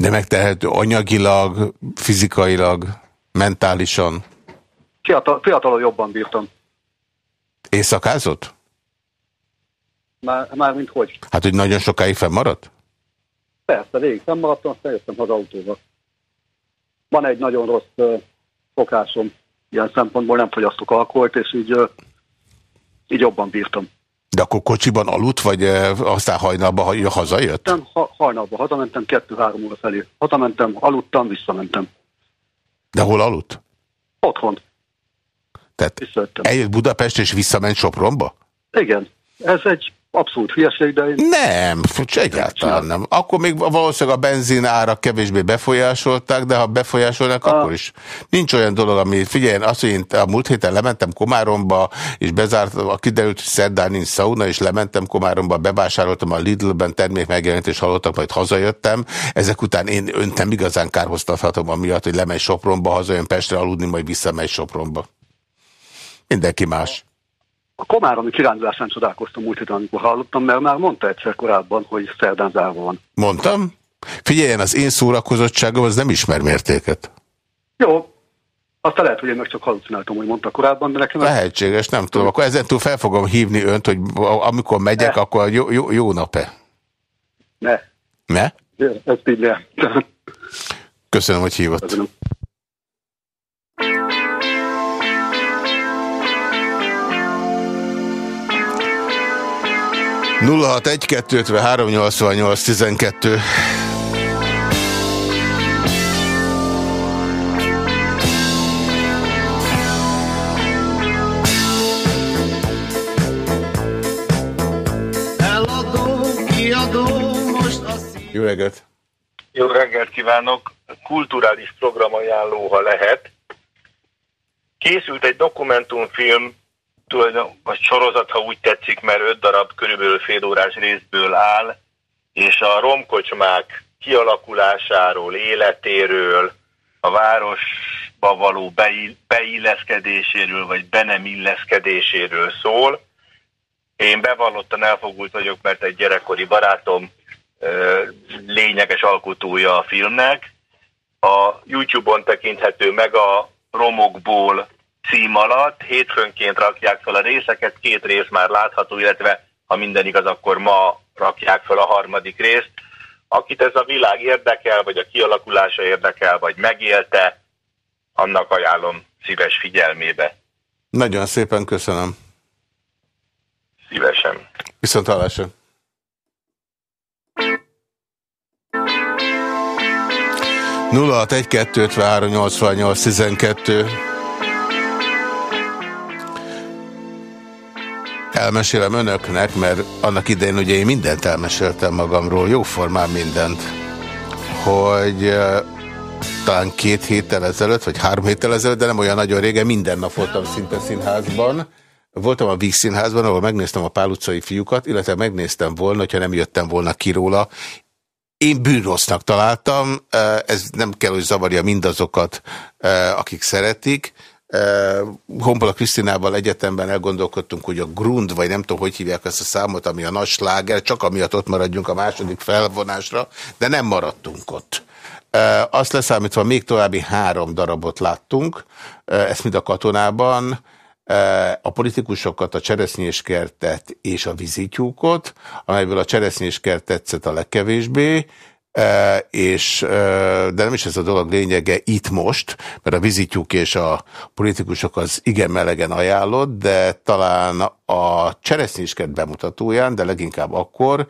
De megtehető anyagilag, fizikailag, mentálisan? Fiatal, fiatalon jobban bírtam. Éjszakázott? Már, már mint hogy? Hát, hogy nagyon sokáig fennmaradt? Persze, végig fennmaradtam, aztán jöttem haza autóba. Van egy nagyon rossz uh, szokásom, ilyen szempontból nem fogyasztok alkoholt, és így, uh, így jobban bírtam. De akkor kocsiban aludt, vagy uh, aztán hajnalban hazajött? Nem, ha, hajnalban hazamentem, kettő-három óra felé. Hazamentem, aludtam, visszamentem. De hol aludt? Otthon. Tehát eljött Budapest és visszament Sopronba? Igen. Ez egy abszolút hülyeség, de én... Nem, egyáltalán nem. Akkor még valószínűleg a benzin ára kevésbé befolyásolták, de ha befolyásolnak, a... akkor is. Nincs olyan dolog, ami, figyelj, azt, hogy én a múlt héten lementem Komáromba, és bezárt, a kiderült, hogy szerdán nincs szauna, és lementem Komáromba, bevásároltam a Lidl-ben termék megjelent, és hallottak, majd hazajöttem. Ezek után én önt nem igazán kárhoztathatom amiatt, hogy lemegy Sopronba, hazajön Pestre aludni, majd visszamegy Sopronba. Mindenki más. A komáromi kirándulásán csodálkoztam múlt héten, amikor hallottam, mert már mondta egyszer korábban, hogy szerdán zárva van. Mondtam? Figyeljen, az én szórakozottságom az nem ismer mértéket. Jó, aztán lehet, hogy én meg csak halucináltam, hogy mondta korábban, de nekem... Lehetséges, nem tudom. Akkor ezentúl fel fogom hívni önt, hogy amikor megyek, ne. akkor jó, jó, jó nap-e? Ne. Ne? Ezt így Köszönöm, hogy hívott. Köszönöm. 061 253 88 12 Jó reggelt! Jó reggelt kívánok! Kulturális programajánló, ha lehet. Készült egy dokumentumfilm tulajdon, vagy sorozat, ha úgy tetszik, mert öt darab körülbelül fél órás részből áll, és a romkocsmák kialakulásáról, életéről, a városba való beilleszkedéséről, vagy be nem illeszkedéséről szól. Én bevallottan elfogult vagyok, mert egy gyerekkori barátom lényeges alkotója a filmnek. A YouTube-on tekinthető meg a romokból cím alatt. Hétfőnként rakják fel a részeket, két rész már látható, illetve ha minden igaz, akkor ma rakják fel a harmadik részt. Akit ez a világ érdekel, vagy a kialakulása érdekel, vagy megélte, annak ajánlom szíves figyelmébe. Nagyon szépen köszönöm. Szívesen. Viszont hallásra. nulla egy kettő elmesélem önöknek, mert annak idején ugye én mindent elmeséltem magamról, jóformán mindent, hogy talán két héttel ezelőtt, vagy három héttel ezelőtt, de nem olyan nagyon régen, minden nap voltam szinte színházban. Voltam a Víg színházban, ahol megnéztem a Pál utcai fiúkat, illetve megnéztem volna, hogyha nem jöttem volna ki róla. Én bűnrossznak találtam, ez nem kell, hogy zavarja mindazokat, akik szeretik, Honpola Krisztinával egyetemben elgondolkodtunk, hogy a Grund, vagy nem tudom, hogy hívják ezt a számot, ami a nagy sláger, csak amiatt ott maradjunk a második felvonásra, de nem maradtunk ott. Azt leszámítva még további három darabot láttunk, ezt mind a katonában, a politikusokat, a cseresznyéskertet és a vizityúkot, amelyből a cseresznyéskert tetszett a legkevésbé, és, de nem is ez a dolog lényege itt most, mert a vizitjuk és a politikusok az igen melegen ajánlott, de talán a cseresznyéskert bemutatóján, de leginkább akkor,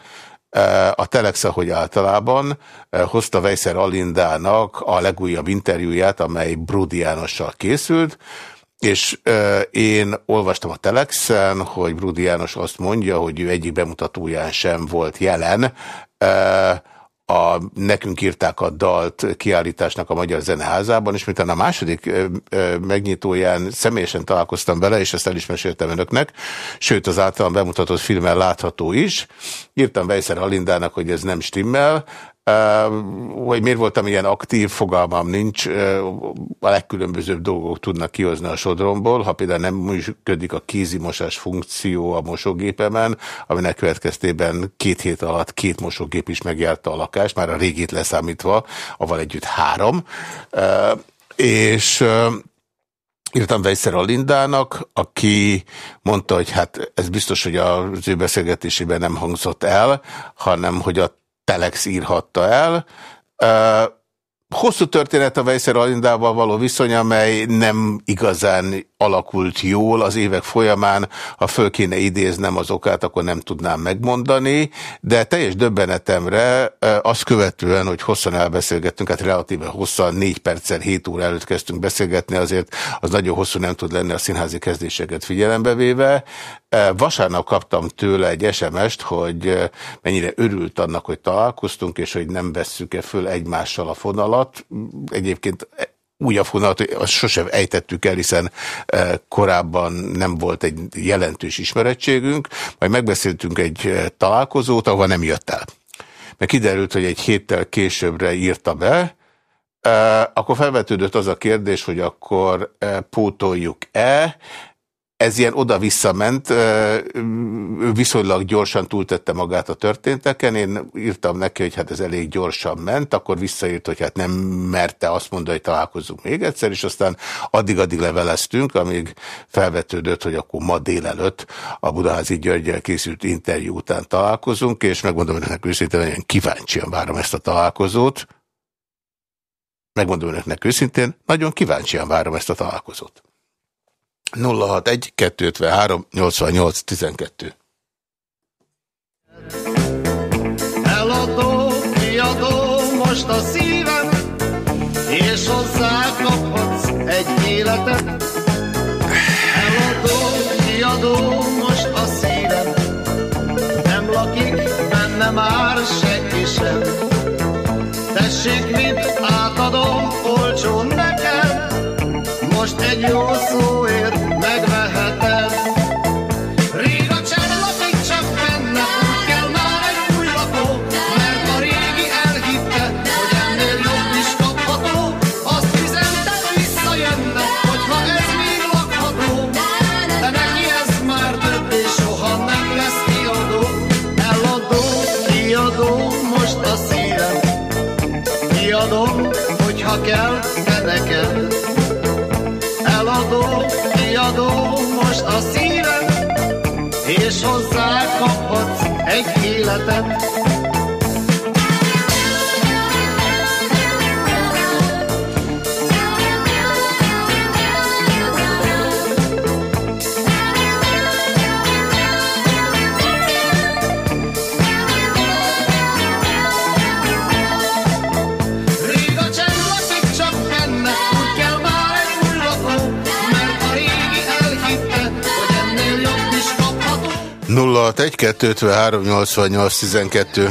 a Telex, ahogy általában, hozta Vejszer Alindának a legújabb interjúját, amely Brudi Jánossal készült, és én olvastam a Telexen, hogy Brudi János azt mondja, hogy ő egyik bemutatóján sem volt jelen, a, nekünk írták a dalt kiállításnak a Magyar Zeneházában, és miután a második megnyitóján személyesen találkoztam vele, és ezt el is meséltem önöknek, sőt az általán bemutatott filmmel látható is. Írtam Vejszer Alindának, hogy ez nem stimmel, Hogy miért voltam ilyen aktív, fogalmam nincs. A legkülönbözőbb dolgok tudnak kihozni a sodromból. Ha például nem működik a kézimosás funkció a mosógépemen, aminek következtében két hét alatt két mosógép is megjárta a lakást, már a régét leszámítva, avval együtt három. És írtam Vejszer a Lindának, aki mondta, hogy hát ez biztos, hogy az ő beszélgetésében nem hangzott el, hanem hogy a Telex írhatta el. Hosszú történet a Vejszer Alindával való viszony, amely nem igazán alakult jól az évek folyamán. Ha föl kéne idéznem az okát, akkor nem tudnám megmondani, de teljes döbbenetemre azt követően, hogy hosszan elbeszélgettünk, hát relatíve hosszan, négy perccel, hét óra előtt kezdtünk beszélgetni, azért az nagyon hosszú nem tud lenni a színházi kezdéseket figyelembe véve. Vasárnap kaptam tőle egy SMS-t, hogy mennyire örült annak, hogy találkoztunk, és hogy nem vesszük-e föl egymással a fonalat. Egyébként újabb fonalat, azt sosem ejtettük el, hiszen korábban nem volt egy jelentős ismerettségünk, majd megbeszéltünk egy találkozót, ahova nem jött el. Mert kiderült, hogy egy héttel későbbre írta be, akkor felvetődött az a kérdés, hogy akkor pótoljuk-e, ez ilyen oda-vissza ment, viszonylag gyorsan túltette magát a történteken, én írtam neki, hogy hát ez elég gyorsan ment, akkor visszaírt, hogy hát nem merte azt mondani, hogy találkozunk még egyszer, és aztán addig-addig leveleztünk, amíg felvetődött, hogy akkor ma délelőtt a Budaházi Györgyel készült interjú után találkozunk, és megmondom önöknek őszintén, nagyon kíváncsian várom ezt a találkozót. Megmondom önöknek őszintén, nagyon kíváncsian várom ezt a találkozót. 061 253 88 12 Eladó, kiadó most a szívem, és hozzá kaphatsz egy életet. Eladó, kiadó most a szívem, nem lakik benne már senki sem. Tessék, mit átadom olcsón nekem, most egy jó szóért kaphatsz egy életet. 061 253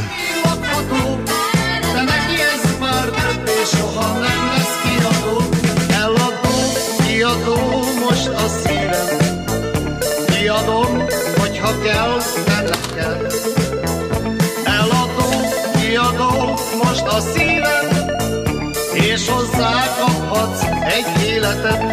88 12 lakható,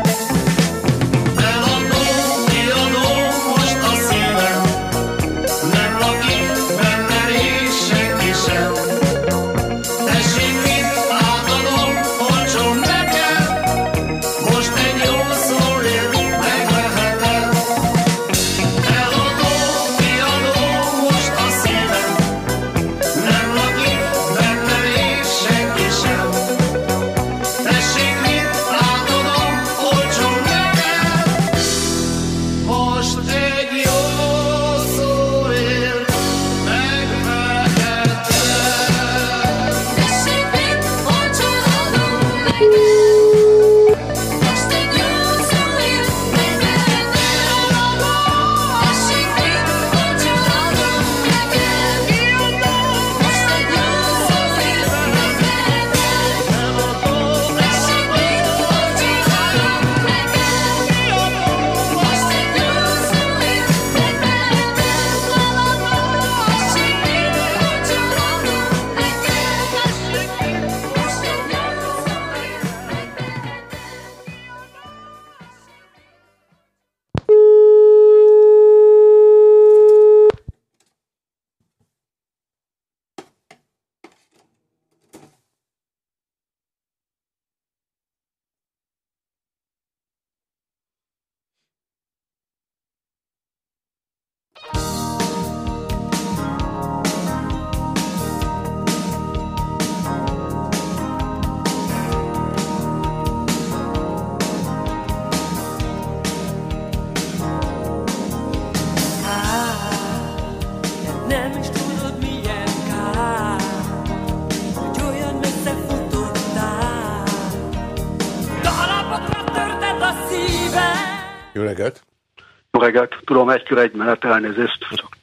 Tudom, egy kör egy menet, elnézést. Csak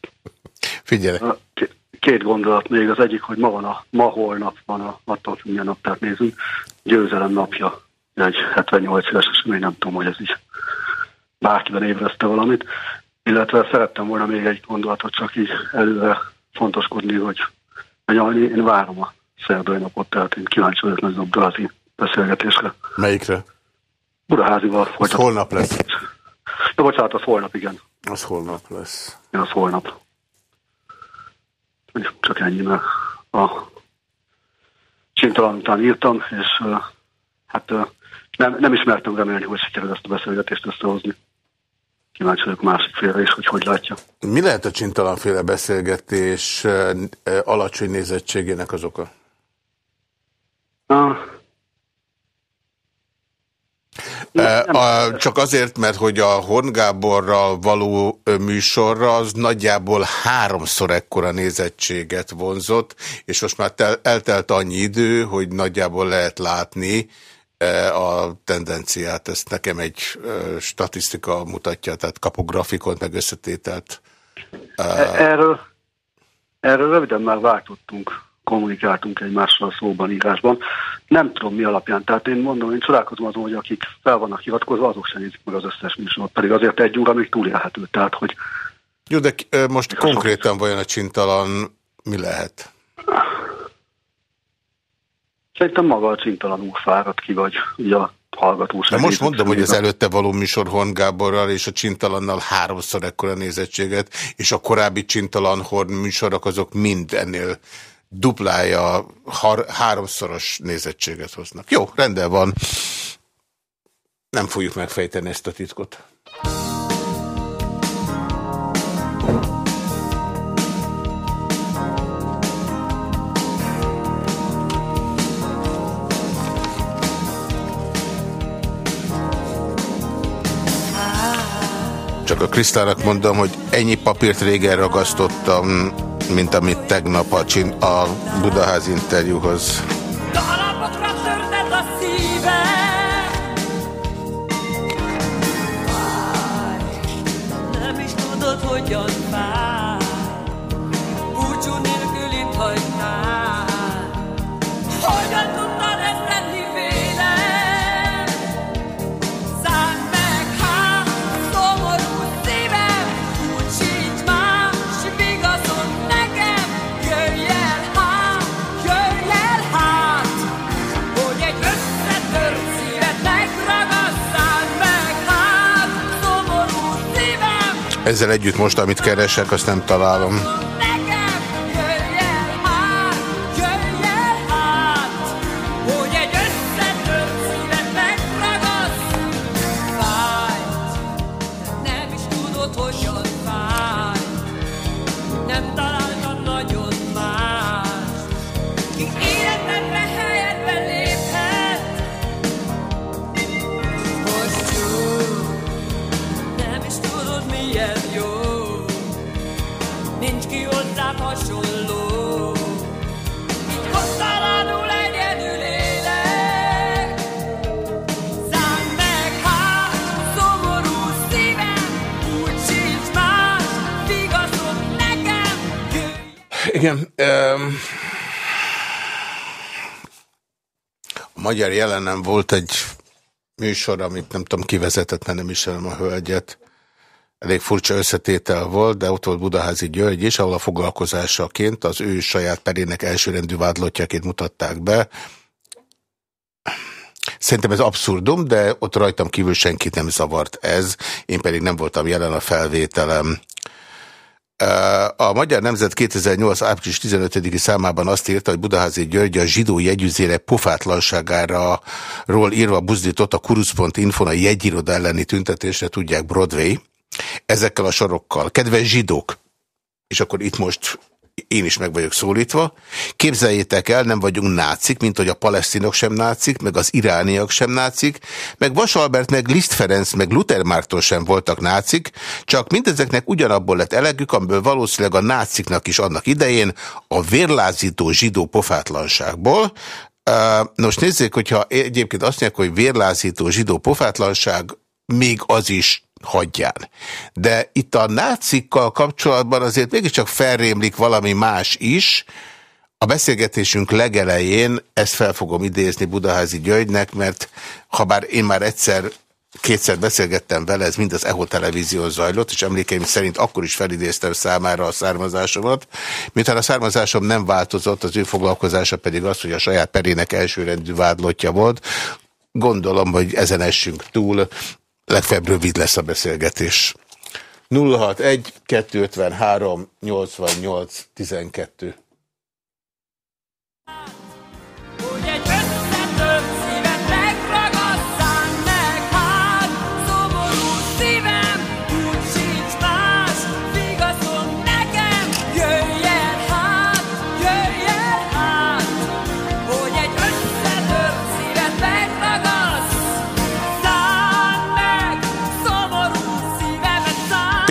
Figyelj! Két gondolat még. Az egyik, hogy ma van a, ma holnap van a, attól milyen naptát nézünk, győzelem napja. Egy 78 éves esemény, nem tudom, hogy ez is bárkiben ébreszte valamit. Illetve szerettem volna még egy gondolatot csak így előre fontoskodni, hogy nyalni, én várom a szerdai napot, tehát én kíváncsi vagyok nagy Budaházi beszélgetésre. Melyikre? Budaházival folytatom. Holnap lesz. De bocsánat, az holnap, igen. Az holnap lesz. Az holnap. Csak ennyi, mert a csintalan után írtam, és hát nem, nem ismertem remélni, hogy sikerül ezt a beszélgetést összehozni. Kíváncsi vagyok másik félre is, hogy hogy látja. Mi lehet a csintalanféle beszélgetés alacsony nézettségének az oka? Ah. A, csak azért, mert hogy a Horn Gáborral való műsorra az nagyjából háromszor ekkora nézettséget vonzott, és most már tel, eltelt annyi idő, hogy nagyjából lehet látni a tendenciát. Ezt nekem egy statisztika mutatja, tehát kapografikon meg összetételt. E, erről, erről röviden már váltottunk kommunikáltunk egymással szóban, írásban. Nem tudom mi alapján. Tehát én mondom, én csodálkozom azon, hogy akik fel vannak hivatkozva, azok sem nézik meg az összes műsorot. Pedig azért egy óra még túlélhető. Tehát, hogy... Jó, de most konkrétan vajon a csintalan mi lehet? Szerintem maga a csintalan úr fáradt ki, vagy ugye a hallgató De most mondom, hogy az előtte való műsor Horn Gáborral és a Csintalannal háromszor ekkora nézettséget, és a korábbi Csintalan Horn műsorok azok mind ennél duplája, har, háromszoros nézettséget hoznak. Jó, rendben van. Nem fogjuk megfejteni ezt a titkot. Csak a Krisztának mondom, hogy ennyi papírt régen ragasztottam mint amit tegnap a, csin, a Budaház interjúhoz. Hogyan fáj, Ezzel együtt most, amit keresek, azt nem találom. Magyar jelenem volt egy műsor, amit nem tudom kivezetett, mert nem ismerem a hölgyet. Elég furcsa összetétel volt, de ott volt Budaházi György is, ahol a foglalkozásaként az ő saját perének elsőrendű vádlottjaként mutatták be. Szerintem ez abszurdum, de ott rajtam kívül senkit nem zavart ez, én pedig nem voltam jelen a felvételem. A Magyar Nemzet 2008. április 15. számában azt írta, hogy Budaházi György a zsidó jegyüzére pofátlanságára ról írva buzdított a kurusz.infon a jegyiroda elleni tüntetésre, tudják Broadway, ezekkel a sorokkal. Kedves zsidók! És akkor itt most én is meg vagyok szólítva. Képzeljétek el, nem vagyunk nácik, mint hogy a palesztinok sem nácik, meg az irániak sem nácik, meg Vas Albert, meg Liszt Ferenc, meg Luther Márton sem voltak nácik, csak mindezeknek ugyanabból lett elegük, amiből valószínűleg a náciknak is annak idején a vérlázító zsidó pofátlanságból. Most nézzék, hogyha egyébként azt mondják, hogy vérlázító zsidó pofátlanság, még az is hagyján. De itt a nácikkal kapcsolatban azért mégiscsak felrémlik valami más is. A beszélgetésünk legelején ezt fel fogom idézni Budaházi Györgynek, mert ha bár én már egyszer kétszer beszélgettem vele, ez mind az EHO televízió zajlott, és emlékeim szerint akkor is felidéztem számára a származásomat. Miután a származásom nem változott, az ő foglalkozása pedig az, hogy a saját perének elsőrendű vádlottja volt. Gondolom, hogy ezen essünk túl, legfeljebb rövid lesz a beszélgetés. 061 253 88 12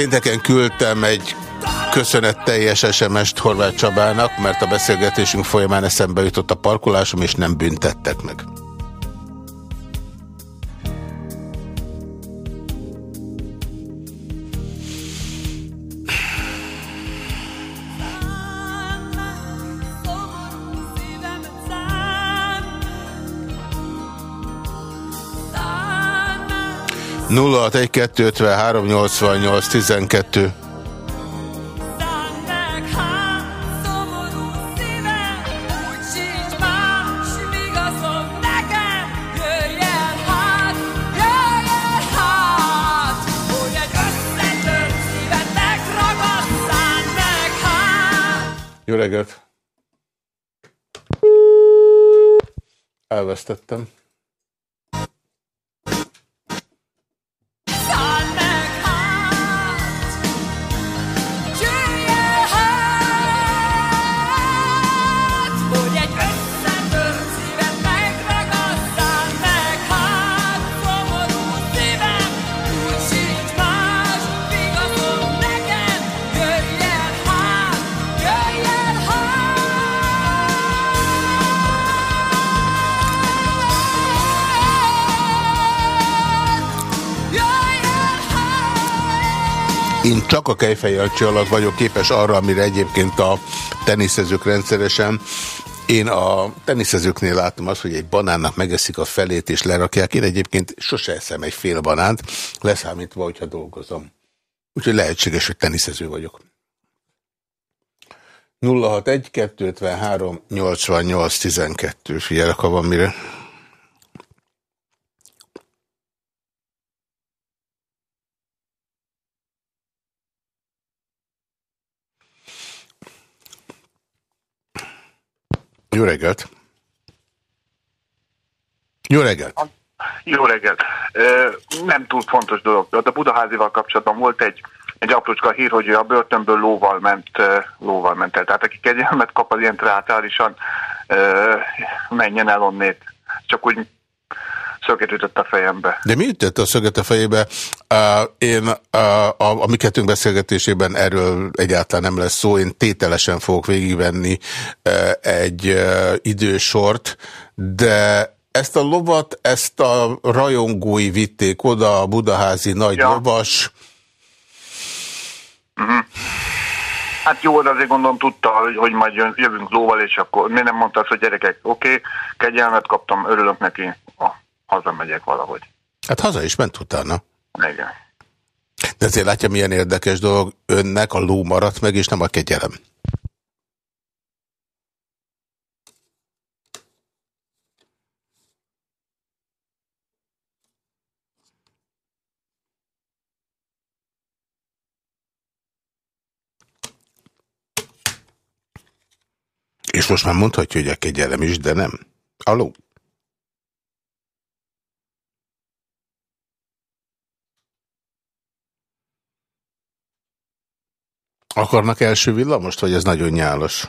Pénteken küldtem egy köszönetteljes SMS-t Horváth Csabának, mert a beszélgetésünk folyamán eszembe jutott a parkolásom, és nem büntettek meg. 061-253-88-12 Jó reggelt! Elvesztettem. Csak a kejfejelcsi alatt vagyok képes arra, amire egyébként a teniszezők rendszeresen. Én a teniszezőknél látom azt, hogy egy banánnak megeszik a felét és lerakják. Én egyébként sose eszem egy fél banánt, leszámítva, hogyha dolgozom. Úgyhogy lehetséges, hogy teniszező vagyok. 061 253 88 12. Figyelek, ha van mire. Jó reggelt! Jó reggelt! Jó reggelt! Nem túl fontos dolog. A Budaházival kapcsolatban volt egy, egy aprócska hír, hogy a börtönből lóval ment, lóval ment el. Tehát aki kegyelmet kap az ilyen teátrálisan, menjen el onnét. Csak úgy szöget ütött a fejembe. De mi ütött a szöget a fejébe? Uh, én uh, a, a mi kettőnk beszélgetésében erről egyáltalán nem lesz szó. Én tételesen fogok végigvenni uh, egy uh, idősort, de ezt a lovat, ezt a rajongói vitték oda, a budaházi nagy ja. lovas. Uh mhm. -huh. Hát jó, de azért gondolom tudta, hogy, majd jövünk lóval, és akkor mi nem mondta hogy gyerekek, oké, okay, kegyelmet kaptam, örülök neki, hazamegyek valahogy. Hát haza is ment utána. Igen. De azért látja, milyen érdekes dolog, önnek a ló maradt meg, és nem a kegyelem. És most már mondhatja, hogy a kegyelem is, de nem. Aló? Akarnak első villamost, vagy ez nagyon nyálos?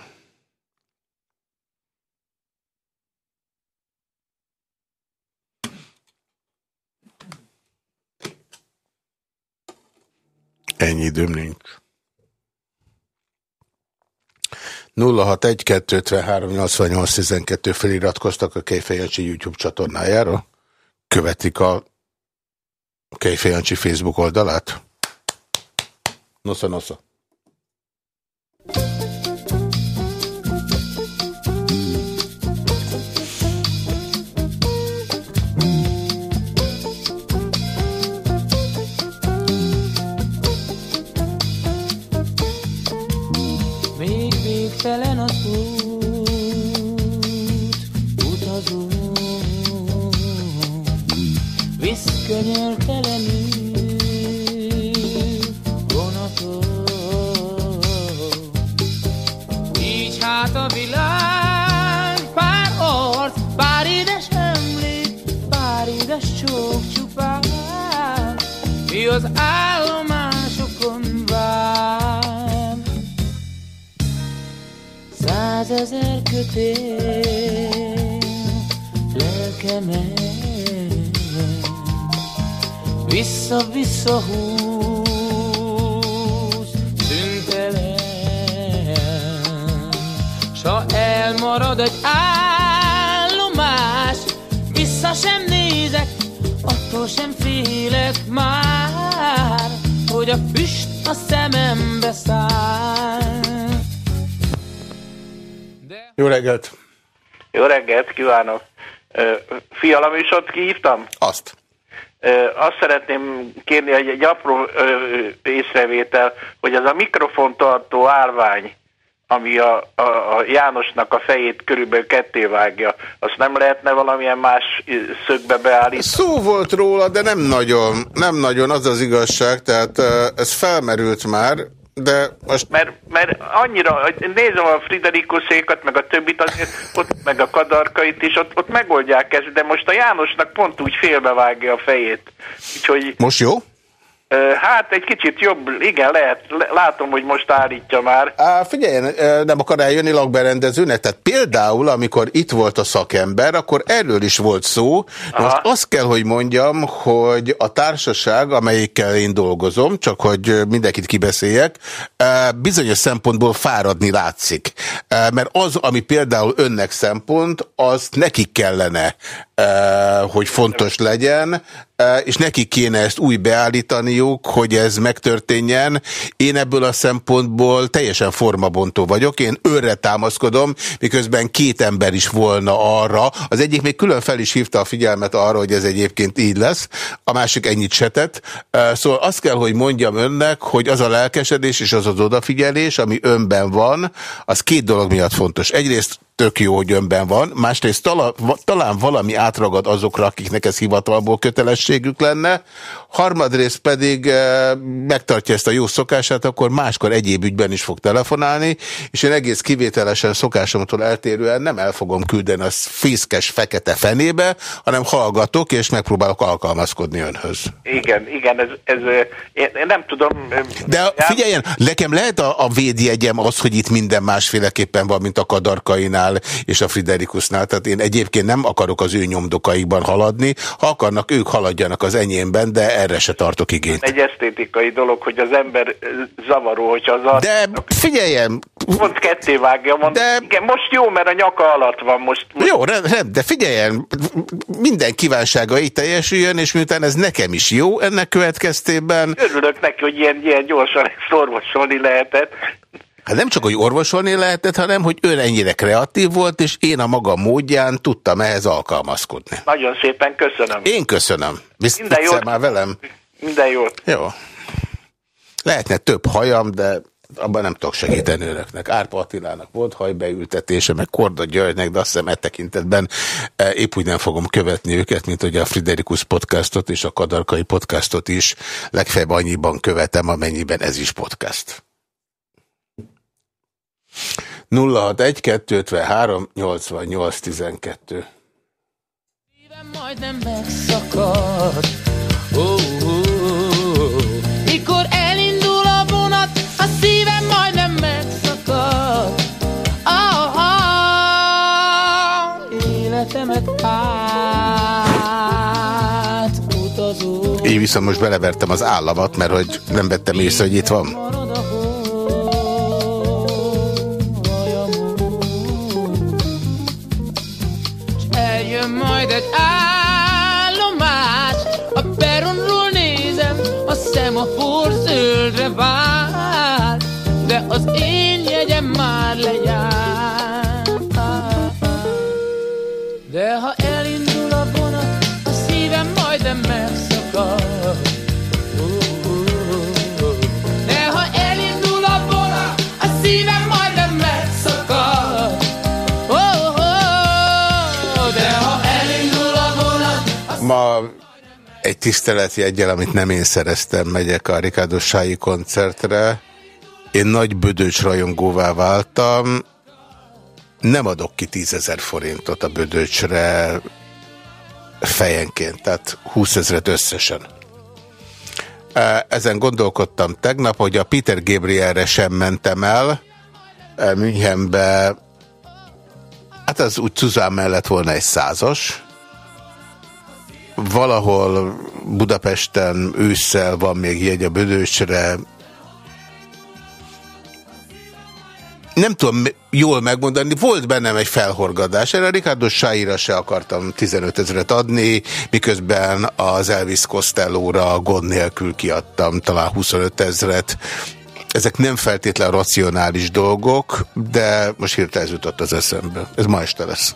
Ennyi időm nincs. 061-253-88-12 feliratkoztak a Kejfejancsi YouTube csatornájára. Követik a Kejfej Jancsi Facebook oldalát? Nosza, nosza. Százezer kötél. Lelkemet Vissza-vissza húz szüntelen S ha elmarad egy állomás Vissza sem nézek, attól sem félek már Hogy a füst a szemembe száll Jó reggelt! Jó reggelt, kívánok! Fiala műsort kihívtam? Azt. Azt szeretném kérni, hogy egy apró észrevétel, hogy ez a mikrofontartó állvány, ami a, a, a Jánosnak a fejét körülbelül ketté vágja, azt nem lehetne valamilyen más szögbe beállítani? Szó volt róla, de nem nagyon, nem nagyon, az az igazság, tehát eh, ez felmerült már, de most Mert, mert annyira, nézem a Friderikuszékat, meg a többit, azért ott, meg a kadarkait is, ott, ott megoldják ezt, de most a Jánosnak pont úgy félbevágja a fejét. Úgyhogy most jó? Hát egy kicsit jobb, igen, lehet, le- látom, hogy most állítja már. Á, figyeljen, eh, nem akar eljönni lakberendezőnek? Tehát például, amikor itt volt a szakember, akkor erről is volt szó. Most azt kell, hogy mondjam, hogy a társaság, amelyikkel én dolgozom, csak hogy mindenkit kibeszéljek, bizonyos szempontból fáradni látszik. Mert az, ami például önnek szempont, az nekik kellene, hogy fontos legyen, és nekik kéne ezt új beállítaniuk, hogy ez megtörténjen. Én ebből a szempontból teljesen formabontó vagyok, én őre támaszkodom, miközben két ember is volna arra. Az egyik még külön fel is hívta a figyelmet arra, hogy ez egyébként így lesz, a másik ennyit se tett. Eh, Szóval azt kell, hogy mondjam önnek, hogy az a lelkesedés és az az odafigyelés, ami önben van, az két dolog miatt fontos. Egyrészt tök jó, hogy önben van, másrészt tala, talán valami átragad azokra, akiknek ez hivatalból kötelességük lenne, harmadrészt pedig e, megtartja ezt a jó szokását, akkor máskor egyéb ügyben is fog telefonálni, és én egész kivételesen szokásomtól eltérően nem el fogom küldeni a fészkes fekete fenébe, hanem hallgatok, és megpróbálok alkalmazkodni önhöz. Igen, igen, ez, ez ö, én, én nem tudom. ö, De figyeljen, nekem lehet a, a védjegyem az, hogy itt minden másféleképpen van, mint a Kadarkainál és a Friderikusnál. Tehát én egyébként nem akarok az ő nyomdokaikban haladni. Ha akarnak, ők haladjanak az enyémben, de erre se tartok igényt. Egy esztétikai dolog, hogy az ember ö, zavaró, hogyha az De figyeljem, pont ketté vágja, mond, de... igen, most jó, mert a nyaka alatt van most. Jó, rend, rend, de figyeljen, minden kívánsága így teljesüljön, és miután ez nekem is jó, ennek következtében Örülök neki, hogy ilyen, ilyen gyorsan ezt orvosolni lehetett. Hát nem csak, hogy orvosolni lehetett, hanem, hogy ön ennyire kreatív volt, és én a maga módján tudtam ehhez alkalmazkodni. Nagyon szépen köszönöm. Én köszönöm. Visz, Minden jót. már velem? Minden jót. Jó. Lehetne több hajam, de abban nem tudok segíteni önöknek. Árpa Attilának volt hajbeültetése, meg Korda Györgynek, de azt hiszem e tekintetben e, épp úgy nem fogom követni őket, mint hogy a Friderikus podcastot és a Kadarkai podcastot is legfeljebb annyiban követem, amennyiben ez is podcast. 061 253 88 12 majdnem megszakad. Oh, oh, oh. Mikor elindul a vonat, a szívem majdnem megszakad. Ah, ah, életemet át. Én viszont most belevertem az államat, mert hogy nem vettem észre, hogy itt van. De ha elindul a vonat, Ma egy tiszteleti egyel, amit nem én szereztem, megyek a Ricardo Sái koncertre. Én nagy bödöcs rajongóvá váltam. Nem adok ki 10 ezer forintot a bödöcsre fejenként, tehát 20 ezeret összesen. Ezen gondolkodtam tegnap, hogy a Peter Gabrielre sem mentem el, Münchenbe, hát az úgy Cuzán mellett volna egy százas, valahol Budapesten ősszel van még jegy a Bödösre. Nem tudom jól megmondani, volt bennem egy felhorgadás. Erre Ricardo Saira se akartam 15 ezeret adni, miközben az Elvis Costello-ra gond nélkül kiadtam talán 25 ezeret. Ezek nem feltétlen racionális dolgok, de most hirtelen ez jutott az eszembe. Ez ma este lesz.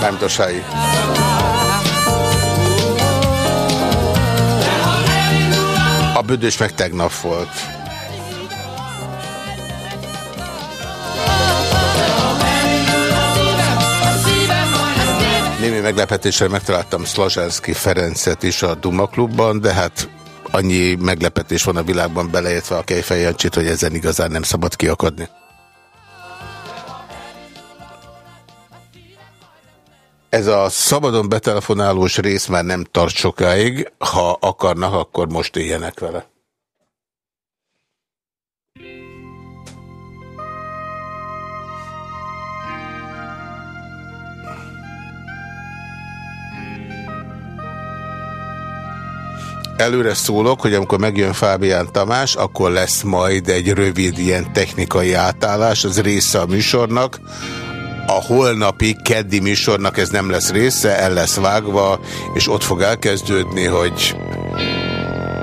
Nem a Sái. A büdös meg tegnap volt. Némi meglepetésre megtaláltam Szlazsánszki Ferencet is a Duma klubban, de hát annyi meglepetés van a világban beleértve a Kejfej Jancsit, hogy ezen igazán nem szabad kiakadni. Ez a szabadon betelefonálós rész már nem tart sokáig. Ha akarnak, akkor most éljenek vele. Előre szólok, hogy amikor megjön Fábián Tamás, akkor lesz majd egy rövid ilyen technikai átállás, az része a műsornak. A holnapi keddi műsornak ez nem lesz része, el lesz vágva, és ott fog elkezdődni, hogy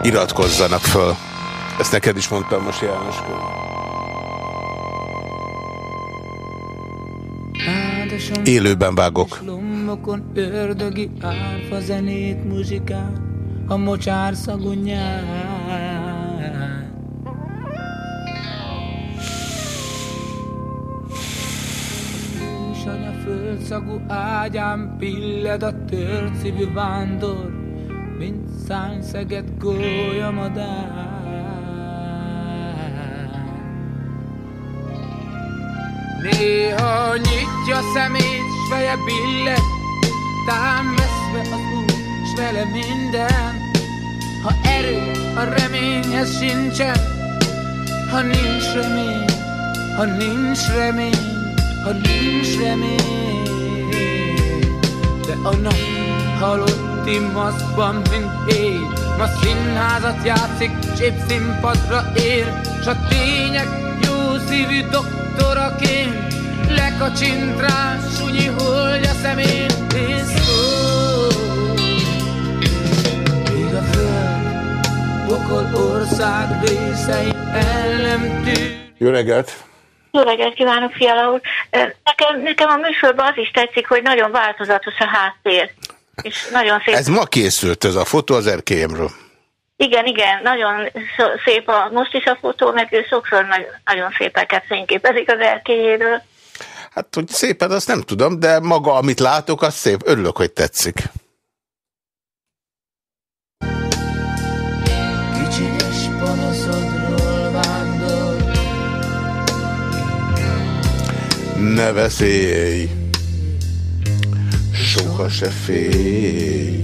iratkozzanak föl. Ezt neked is mondtam most, János. Élőben vágok. Ördögi árfa zenét muzsikál, a mocsár szagú nyár. Ősanya földszagú ágyán pilled a tört szívű vándor, mint szányszeget gólya madár. Néha nyitja szemét, s feje billeg, tám vele minden. Ha erő a reményhez sincsen, ha nincs remény, ha nincs remény, ha nincs remény. De a nap halotti maszkban, mint éj, ma színházat játszik, s épp színpadra ér, s a tények jó szívű doktoraként lekacsint rá, sunyi holdja szemén, pokol ország részei el nem tűn. Jó reggelt! Jó reggelt kívánok, Fiala úr! Nekem, nekem a műsorban az is tetszik, hogy nagyon változatos a háttér. És nagyon szép. Ez ma készült, ez a fotó az erkélyemről. Igen, igen, nagyon szép a, most is a fotó, meg ő sokszor nagy, nagyon szépeket fényképezik az erkélyéről. Hát, hogy szépen, azt nem tudom, de maga, amit látok, az szép. Örülök, hogy tetszik. Ne veszélj, soha se félj.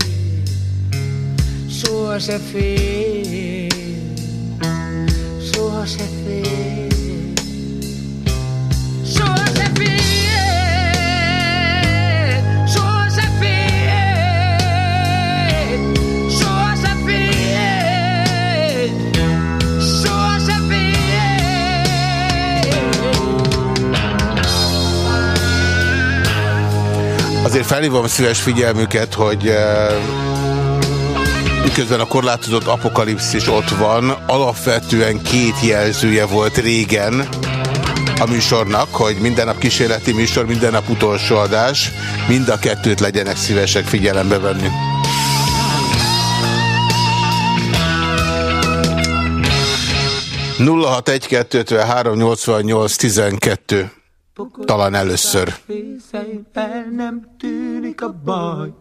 soha se fél, soha se fél. Azért felhívom szíves figyelmüket, hogy eh, miközben a korlátozott apokalipszis ott van, alapvetően két jelzője volt régen a műsornak, hogy minden nap kísérleti műsor, minden nap utolsó adás, mind a kettőt legyenek szívesek figyelembe venni. nulla hat egy kettő tizenkettő talán először. nem tűnik a baj.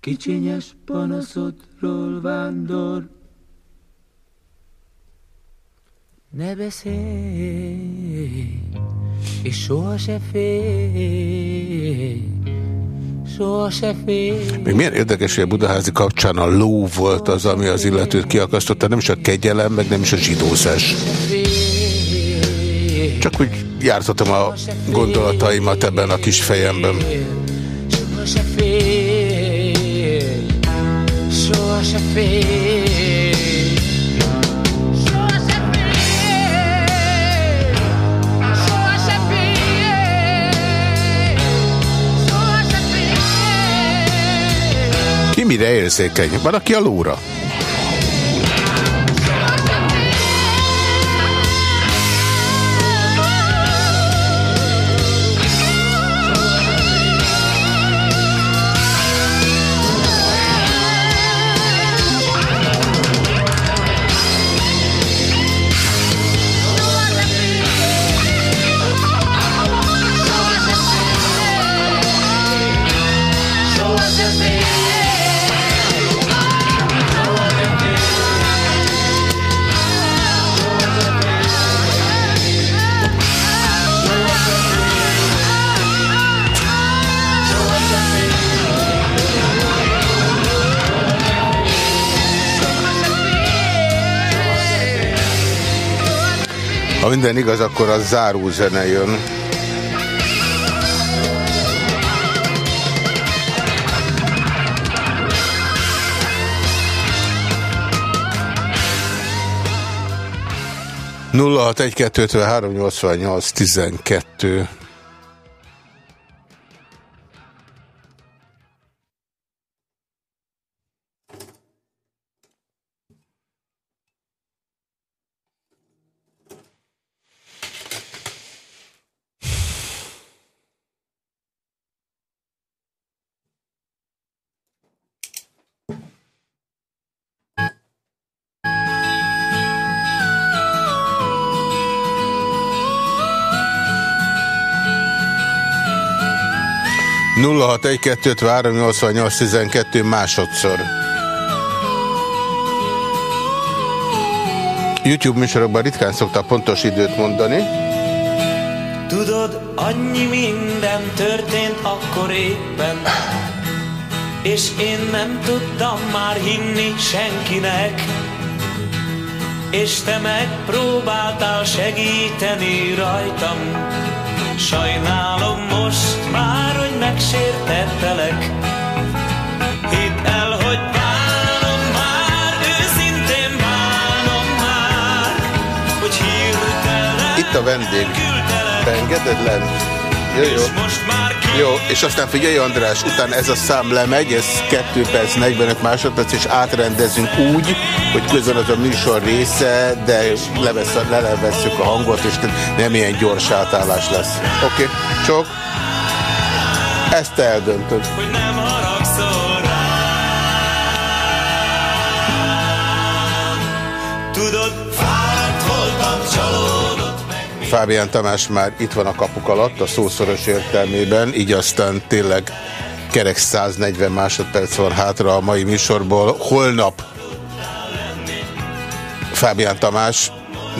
Kicsinyes panaszodról vándor. Ne beszélj, és soha se félj, soha se félj. Még milyen érdekes, hogy a Budaházi kapcsán a ló volt az, ami az illetőt kiakasztotta, nem is a kegyelem, meg nem is a zsidózás. Csak úgy jártatom a gondolataimat ebben a kis fejemben. Soha se fél, soha se fél. Ki mire érzékeny? Van, aki a lóra. Ha minden igaz, akkor a záró zene jön. Nulla hat egy kettő három nyolcvan nyolc tizenkettő. 061-253-88-12 másodszor. YouTube műsorokban ritkán szoktak pontos időt mondani. Tudod, annyi minden történt akkor éppen, és én nem tudtam már hinni senkinek, és te megpróbáltál segíteni rajtam. Sajnálom most már, hogy megsértettelek. Hidd el, hogy bánom már, őszintén bánom már, hogy hirtelen Itt a vendég. Beengeded lent? Jó, jó. Jó, és aztán figyelj András, utána ez a szám lemegy, ez 2 perc, 45 másodperc, és átrendezünk úgy, hogy közön az a műsor része, de levesz, lelevesszük a hangot, és nem ilyen gyors átállás lesz. Oké, okay. csak ezt eldöntöd. Hogy nem haragszol Fábián Tamás már itt van a kapuk alatt, a szószoros értelmében, így aztán tényleg kerek 140 másodperc van hátra a mai műsorból. Holnap Fábián Tamás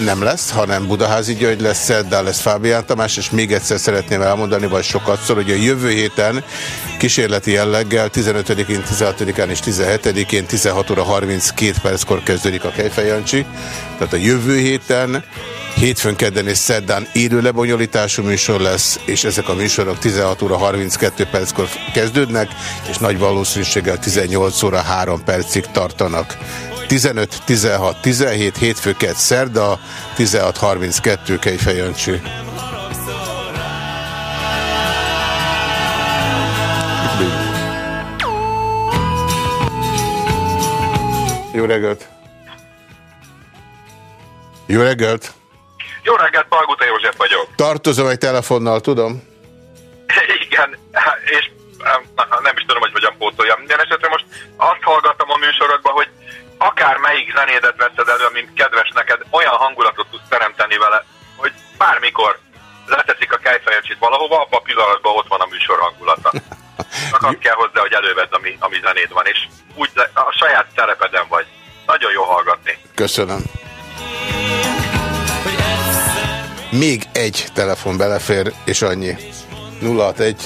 nem lesz, hanem Budaházi György lesz, szerdán lesz Fábián Tamás, és még egyszer szeretném elmondani, vagy szor, hogy a jövő héten kísérleti jelleggel 15-én, 16-án és 17-én 16 óra 32 perckor kezdődik a Kejfejancsi. Tehát a jövő héten Hétfőn, kedden és szerdán élő lebonyolítású műsor lesz, és ezek a műsorok 16 óra 32 perckor kezdődnek, és nagy valószínűséggel 18 óra 3 percig tartanak. 15, 16, 17, hétfőket szerda, 16, 32 Kejfejancsi. Jó reggelt! Jó reggelt! Jó reggelt, Palguta József vagyok. Tartozom egy telefonnal, tudom. Igen, és em, nem is tudom, hogy hogyan pótoljam. Minden esetre most azt hallgattam a műsorodban, hogy akár melyik zenédet veszed elő, mint kedves neked, olyan hangulatot tudsz teremteni vele, hogy bármikor leteszik a kejfejelcsit valahova, abban a pillanatban ott van a műsor hangulata. Csak azt kell hozzá, hogy elővedd, ami, ami zenéd van, és úgy a saját szerepeden vagy. Nagyon jó hallgatni. Köszönöm. Még egy telefon belefér, és annyi. 061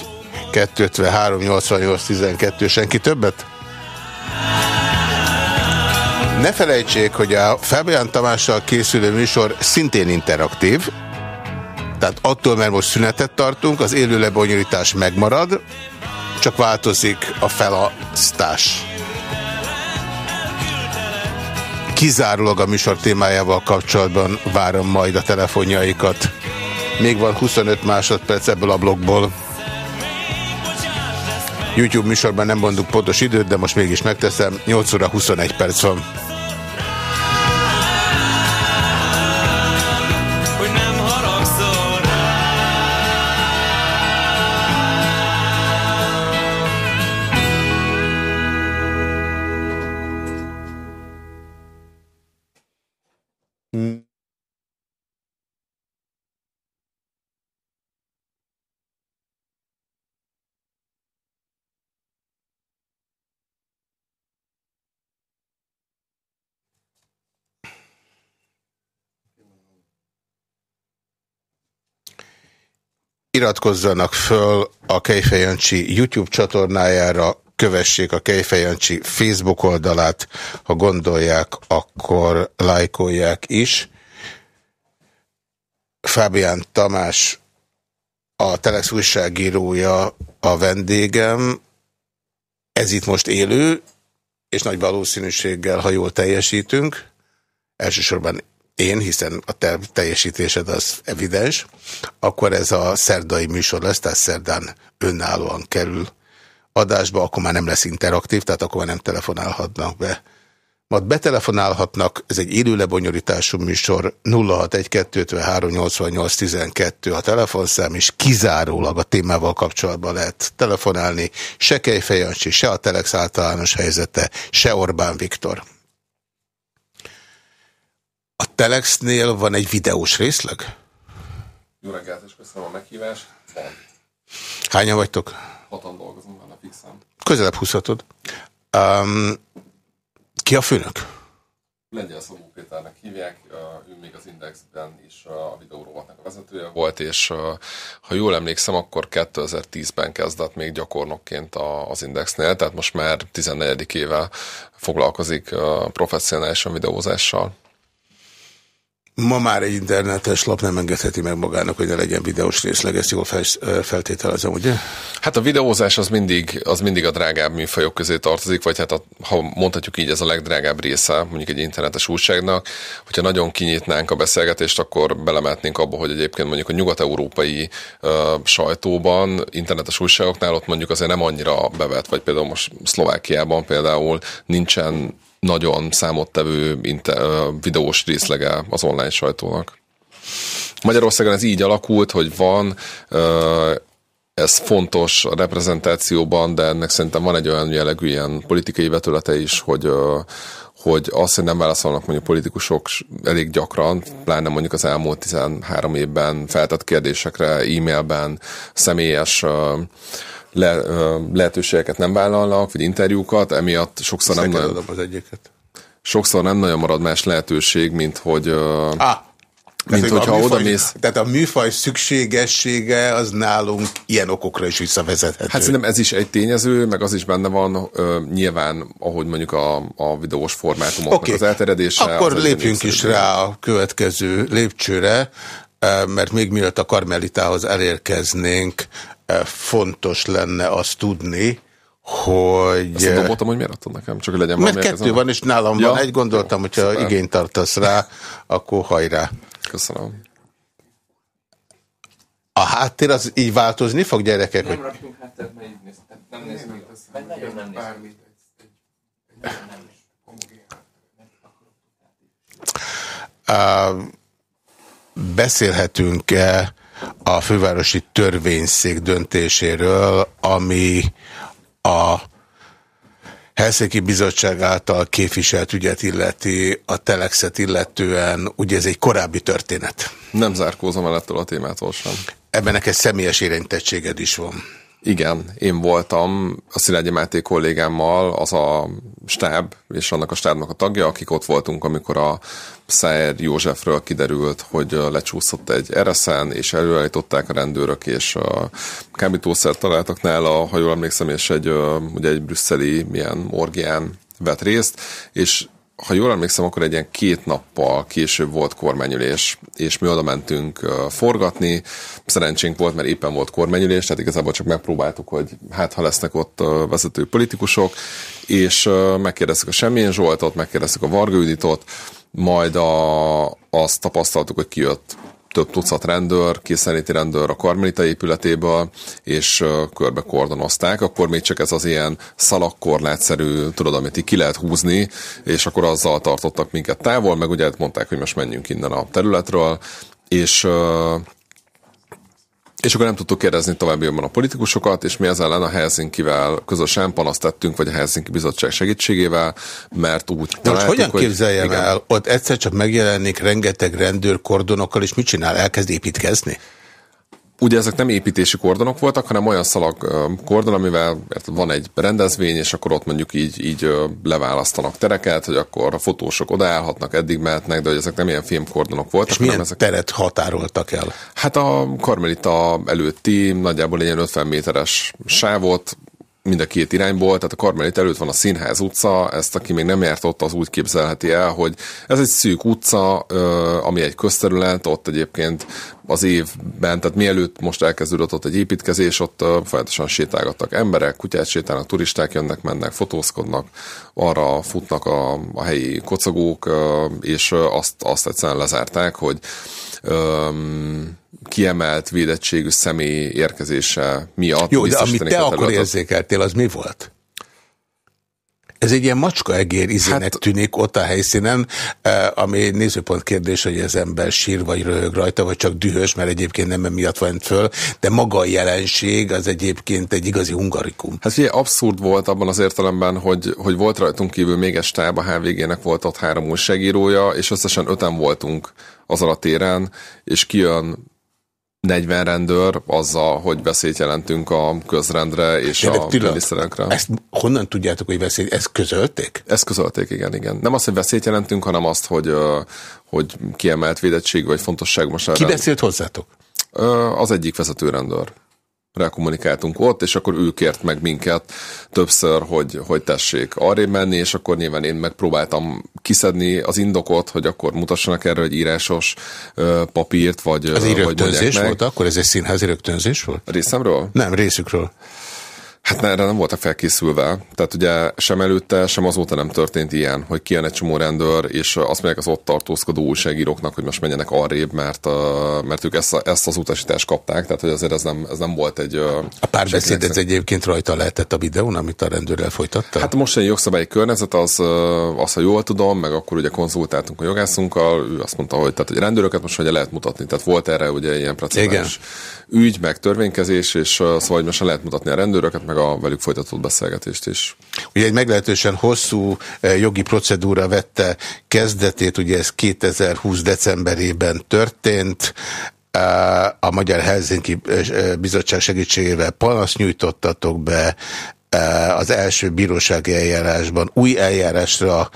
253 88 12. Senki többet? Ne felejtsék, hogy a Fábián Tamással készülő műsor szintén interaktív, tehát attól, mert most szünetet tartunk, az élő lebonyolítás megmarad, csak változik a felasztás. Kizárólag a műsor témájával kapcsolatban várom majd a telefonjaikat. Még van 25 másodperc ebből a blogból. YouTube műsorban nem mondunk pontos időt, de most mégis megteszem. 8 óra 21 perc van. Iratkozzanak föl a Kejfejancsi YouTube csatornájára, kövessék a Kejfejancsi Facebook oldalát, ha gondolják, akkor lájkolják is. Fábián Tamás, a Telex újságírója a vendégem. Ez itt most élő, és nagy valószínűséggel, ha jól teljesítünk, elsősorban én, hiszen a te teljesítésed az evidens, akkor ez a szerdai műsor lesz, tehát szerdán önállóan kerül adásba, akkor már nem lesz interaktív, tehát akkor már nem telefonálhatnak be. Majd betelefonálhatnak, ez egy élő lebonyolítású műsor, 061-253-88-12 a telefonszám, és kizárólag a témával kapcsolatban lehet telefonálni, se Kejfejancsi, se a Telex általános helyzete, se Orbán Viktor. Telexnél van egy videós részleg? Jó reggelt, és köszönöm a meghívást. Van. Hányan vagytok? Hatan dolgozunk benne fixen. Közelebb húzhatod. Um, ki a főnök? Lengyel Szabó Péternek hívják, ő még az Indexben is a videórovatnak a vezetője volt, és ha jól emlékszem, akkor 2010-ben kezdett még gyakornokként az Indexnél, tehát most már 14. éve foglalkozik professzionálisan videózással. Ma már egy internetes lap nem engedheti meg magának, hogy ne legyen videós részleg, ezt jól fel, feltételezem, ugye? Hát a videózás az mindig, az mindig a drágább műfajok közé tartozik, vagy hát a, ha mondhatjuk így, ez a legdrágább része mondjuk egy internetes újságnak. Hogyha nagyon kinyitnánk a beszélgetést, akkor belemetnénk abba, hogy egyébként mondjuk a nyugat-európai ö, sajtóban, internetes újságoknál ott mondjuk azért nem annyira bevet, vagy például most Szlovákiában például nincsen nagyon számottevő videós részlege az online sajtónak. Magyarországon ez így alakult, hogy van, ez fontos a reprezentációban, de ennek szerintem van egy olyan jellegű ilyen politikai vetülete is, hogy hogy azt, hogy nem válaszolnak mondjuk politikusok elég gyakran, pláne mondjuk az elmúlt 13 évben feltett kérdésekre, e-mailben, személyes le, lehetőségeket nem vállalnak, vagy interjúkat, emiatt sokszor nem, nagyon, adom az egyiket. sokszor nem nagyon marad más lehetőség, mint hogy Ah, mint Tehát, hogyha oda mész. Tehát a műfaj szükségessége az nálunk ilyen okokra is visszavezethető. Hát szerintem ez is egy tényező, meg az is benne van, ö, nyilván, ahogy mondjuk a, a videós formátumoknak Oké. az elterjedése. Akkor az lépjünk is rá a következő lépcsőre, mert még mielőtt a Karmelitához elérkeznénk, fontos lenne azt tudni, hogy... Ezt a dobottam, hogy miért adtad nekem? Csak hogy legyen Mert kettő van, és nálam Ja? van egy, gondoltam, Jó, hogyha szuper. igényt tartasz rá, akkor hajrá. Köszönöm. A háttér az így változni fog, gyerekek? Hogy... rakjunk hátteret, mert így néz, nem néz ki. Nagyon nem néz ki. Uh, beszélhetünk-e a fővárosi törvényszék döntéséről, ami a Helsinki Bizottság által képviselt ügyet illeti, a Telexet illetően, ugye ez egy korábbi történet. Nem zárkózom el ettől a témától sem. Ebben neked személyes érintettséged is van. Igen, én voltam a Szilágyi Máté kollégámmal, az a stáb és annak a stábnak a tagja, akik ott voltunk, amikor a Szájer Józsefről kiderült, hogy lecsúszott egy ereszen, és előállították a rendőrök, és a kábítószert találtak nála, ha jól emlékszem, és egy, ugye egy brüsszeli milyen orgián vett részt, és ha jól emlékszem, akkor egy ilyen két nappal később volt kormányülés, és mi oda mentünk forgatni. Szerencsénk volt, mert éppen volt kormányülés, tehát igazából csak megpróbáltuk, hogy hát ha lesznek ott vezető politikusok, és megkérdeztük a Semmilyen Zsoltot, megkérdeztük a Varga Juditot, majd a, azt tapasztaltuk, hogy kijött több tucat rendőr, készenléti rendőr a Karmelita épületéből, és körbe kordonozták. Akkor még csak ez az ilyen szalakkorlátszerű, tudod, amit így ki lehet húzni, és akkor azzal tartottak minket távol, meg ugye mondták, hogy most menjünk innen a területről, és és akkor nem tudtuk kérdezni további jobban a politikusokat, és mi ezzel ellen a Helsinki-vel közösen panaszt tettünk, vagy a Helsinki Bizottság segítségével, mert úgy De most hogyan hogy, képzeljem igen. el, ott egyszer csak megjelenik rengeteg rendőr kordonokkal, és mit csinál? Elkezd építkezni? Ugye ezek nem építési kordonok voltak, hanem olyan szalag kordon, amivel van egy rendezvény, és akkor ott mondjuk így, így leválasztanak tereket, hogy akkor a fotósok odaállhatnak, eddig mehetnek, de hogy ezek nem ilyen filmkordonok voltak. És milyen ezek... teret határoltak el? Hát a Karmelita előtti nagyjából egy ilyen 50 méteres sávot, mind a két irányból, tehát a Karmelit előtt van a Színház utca, ezt aki még nem járt ott, az úgy képzelheti el, hogy ez egy szűk utca, ami egy közterület, ott egyébként az évben, tehát mielőtt most elkezdődött ott egy építkezés, ott folyamatosan sétálgattak emberek, kutyát sétálnak, turisták jönnek, mennek, fotózkodnak, arra futnak a, a helyi kocogók, és azt, azt egyszerűen lezárták, hogy um, kiemelt védettségű személy érkezése miatt. Jó, de amit te akkor érzékeltél, az mi volt? Ez egy ilyen macska egér izének hát, tűnik ott a helyszínen, eh, ami nézőpont kérdés, hogy az ember sír vagy röhög rajta, vagy csak dühös, mert egyébként nem miatt van föl, de maga a jelenség az egyébként egy igazi hungarikum. Hát ugye abszurd volt abban az értelemben, hogy, hogy volt rajtunk kívül még egy stáb, a HVG-nek volt ott három újságírója, és összesen öten voltunk azon a téren, és kijön 40 rendőr azzal, hogy veszélyt jelentünk a közrendre és De a miniszterekre. Ezt honnan tudjátok, hogy veszélyt? Ezt közölték? Ezt közölték, igen, igen. Nem azt, hogy veszélyt jelentünk, hanem azt, hogy, hogy kiemelt védettség vagy fontosság most Ki beszélt hozzátok? Az egyik vezető rendőr kommunikáltunk ott, és akkor ő kért meg minket többször, hogy, hogy tessék arrébb menni, és akkor nyilván én megpróbáltam kiszedni az indokot, hogy akkor mutassanak erre egy írásos ö, papírt, vagy Az írögtönzés volt akkor? Ez egy színházi rögtönzés volt? Részemről? Nem, részükről. Hát erre nem voltak felkészülve. Tehát ugye sem előtte, sem azóta nem történt ilyen, hogy kijön egy csomó rendőr, és azt mondják az ott tartózkodó újságíróknak, hogy most menjenek arrébb, mert, mert ők ezt, ezt az utasítást kapták, tehát hogy azért ez nem, ez nem volt egy... A párbeszéd ez egyébként rajta lehetett a videón, amit a rendőrrel folytatta? Hát most egy jogszabályi környezet, az, az, ha jól tudom, meg akkor ugye konzultáltunk a jogászunkkal, ő azt mondta, hogy, tehát, hogy rendőröket most ugye lehet mutatni, tehát volt erre ugye ilyen precedens ügy, meg törvénykezés, és szóval most lehet mutatni a rendőröket, meg a velük folytatott beszélgetést is. Ugye egy meglehetősen hosszú jogi procedúra vette kezdetét, ugye ez 2020 decemberében történt, a Magyar Helsinki Bizottság segítségével panaszt nyújtottatok be, az első bírósági eljárásban új eljárásra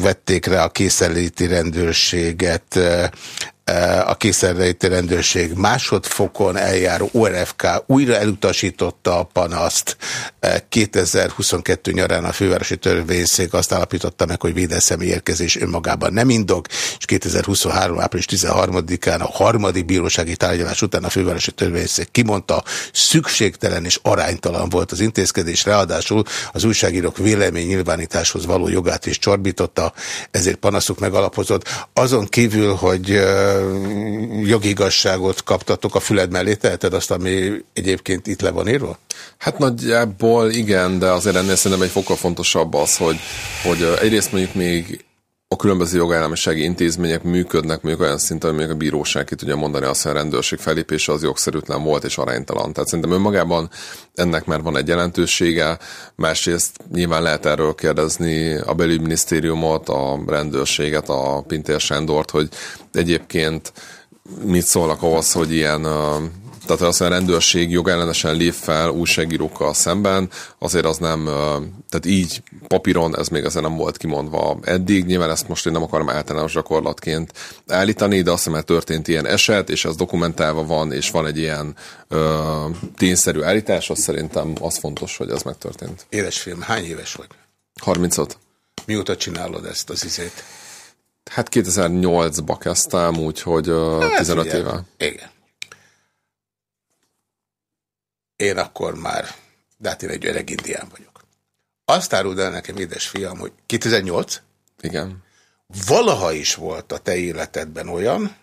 vették rá a készenléti rendőrséget a készenléti rendőrség másodfokon eljáró ORFK újra elutasította a panaszt. 2022 nyarán a fővárosi törvényszék azt állapította meg, hogy védelszemi érkezés önmagában nem indok, és 2023. április 13-án a harmadik bírósági tárgyalás után a fővárosi törvényszék kimondta, szükségtelen és aránytalan volt az intézkedés, ráadásul az újságírók vélemény nyilvánításhoz való jogát is csorbította, ezért panaszuk megalapozott. Azon kívül, hogy jogigazságot kaptatok a füled mellé, teheted azt, ami egyébként itt le van írva? Hát nagyjából igen, de azért ennél szerintem egy fokkal fontosabb az, hogy, hogy egyrészt mondjuk még a különböző jogállamisági intézmények működnek még olyan szinten, hogy még a bíróság ki tudja mondani azt, hogy a rendőrség felépése az jogszerűtlen volt és aránytalan. Tehát szerintem önmagában ennek már van egy jelentősége. Másrészt nyilván lehet erről kérdezni a belügyminisztériumot, a rendőrséget, a Pintér Sándort, hogy egyébként mit szólnak ahhoz, hogy ilyen tehát az a rendőrség jogellenesen lép fel újságírókkal szemben, azért az nem, tehát így papíron ez még azért nem volt kimondva eddig, nyilván ezt most én nem akarom általános gyakorlatként állítani, de azt hiszem, történt ilyen eset, és ez dokumentálva van, és van egy ilyen ö, tényszerű állítás, az szerintem az fontos, hogy ez megtörtént. Éves film, hány éves vagy? 35. Mióta csinálod ezt az izét? Hát 2008-ba kezdtem, úgyhogy hát, 15 éve. Igen. Én akkor már, de hát én egy öreg indián vagyok. Azt áruld el nekem, édes fiam, hogy 2008? Igen. Valaha is volt a te életedben olyan,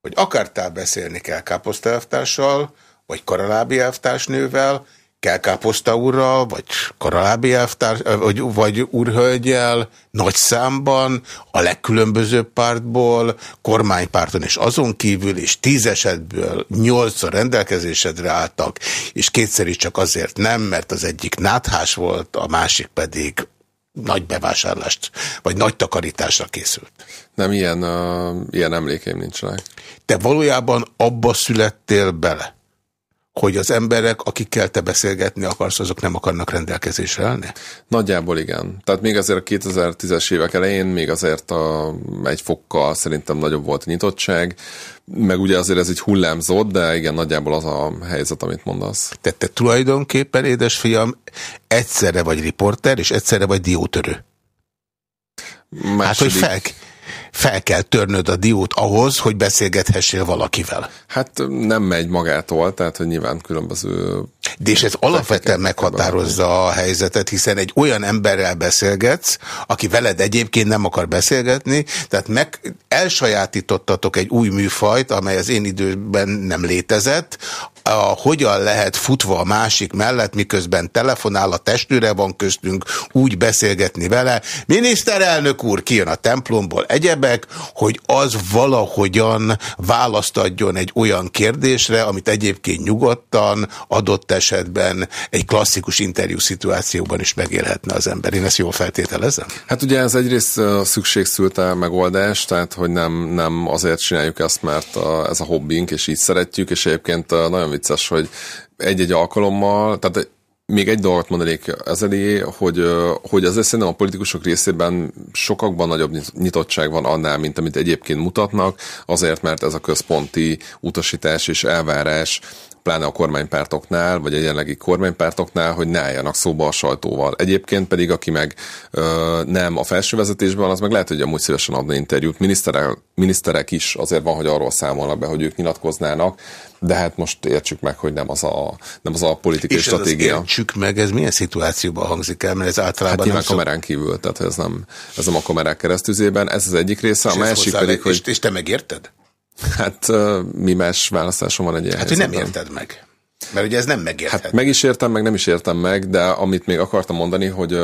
hogy akartál beszélni kell káposztaelvtárssal, vagy karalábi elvtársnővel, Kelkáposzta úrral, vagy Karalábi elvtárs, vagy, vagy úrhölgyel, nagy számban, a legkülönbözőbb pártból, kormánypárton és azon kívül, és tíz esetből nyolcszor rendelkezésedre álltak, és kétszer is csak azért nem, mert az egyik náthás volt, a másik pedig nagy bevásárlást, vagy nagy takarításra készült. Nem, ilyen, uh, ilyen emlékeim nincsenek. Te valójában abba születtél bele, hogy az emberek, akikkel te beszélgetni akarsz, azok nem akarnak rendelkezésre állni? Nagyjából igen. Tehát még azért a 2010-es évek elején még azért a, egy fokkal szerintem nagyobb volt a nyitottság, meg ugye azért ez egy hullámzott, de igen, nagyjából az a helyzet, amit mondasz. Te, te tulajdonképpen, édesfiam, egyszerre vagy riporter, és egyszerre vagy diótörő. Második... Hát, hogy fel, fel kell törnöd a diót ahhoz, hogy beszélgethessél valakivel. Hát nem megy magától, tehát hogy nyilván különböző... De és ez alapvetően meghatározza a helyzetet, hiszen egy olyan emberrel beszélgetsz, aki veled egyébként nem akar beszélgetni, tehát meg elsajátítottatok egy új műfajt, amely az én időben nem létezett, a, hogyan lehet futva a másik mellett, miközben telefonál, a testőre van köztünk, úgy beszélgetni vele. Miniszterelnök úr, kijön a templomból, egyebek, hogy az valahogyan választ adjon egy olyan kérdésre, amit egyébként nyugodtan, adott esetben egy klasszikus interjú szituációban is megélhetne az ember. Én ezt jól feltételezem? Hát ugye ez egyrészt szükség szülte megoldás, tehát hogy nem, nem azért csináljuk ezt, mert a, ez a hobbink, és így szeretjük, és egyébként nagyon vicces, hogy egy-egy alkalommal, tehát még egy dolgot mondanék ezelé, hogy, hogy azért szerintem a politikusok részében sokakban nagyobb nyitottság van annál, mint amit egyébként mutatnak, azért, mert ez a központi utasítás és elvárás pláne a kormánypártoknál, vagy a jelenlegi kormánypártoknál, hogy ne álljanak szóba a sajtóval. Egyébként pedig, aki meg ö, nem a felső vezetésben, az meg lehet, hogy amúgy szívesen adna interjút. Miniszterek, miniszterek is azért van, hogy arról számolnak be, hogy ők nyilatkoznának, de hát most értsük meg, hogy nem az a, nem az a politikai és stratégia. És értsük meg, ez milyen szituációban hangzik el, mert ez általában... Hát nyilván szó... kamerán kívül, tehát ez nem, ez nem a kamerák keresztüzében, ez az egyik része, és a másik pedig, hogy... És te megérted? Hát mi más választásom van egy ilyen Hát, hogy nem érted meg. Mert ugye ez nem megérthető. Hát meg is értem, meg nem is értem meg, de amit még akartam mondani, hogy,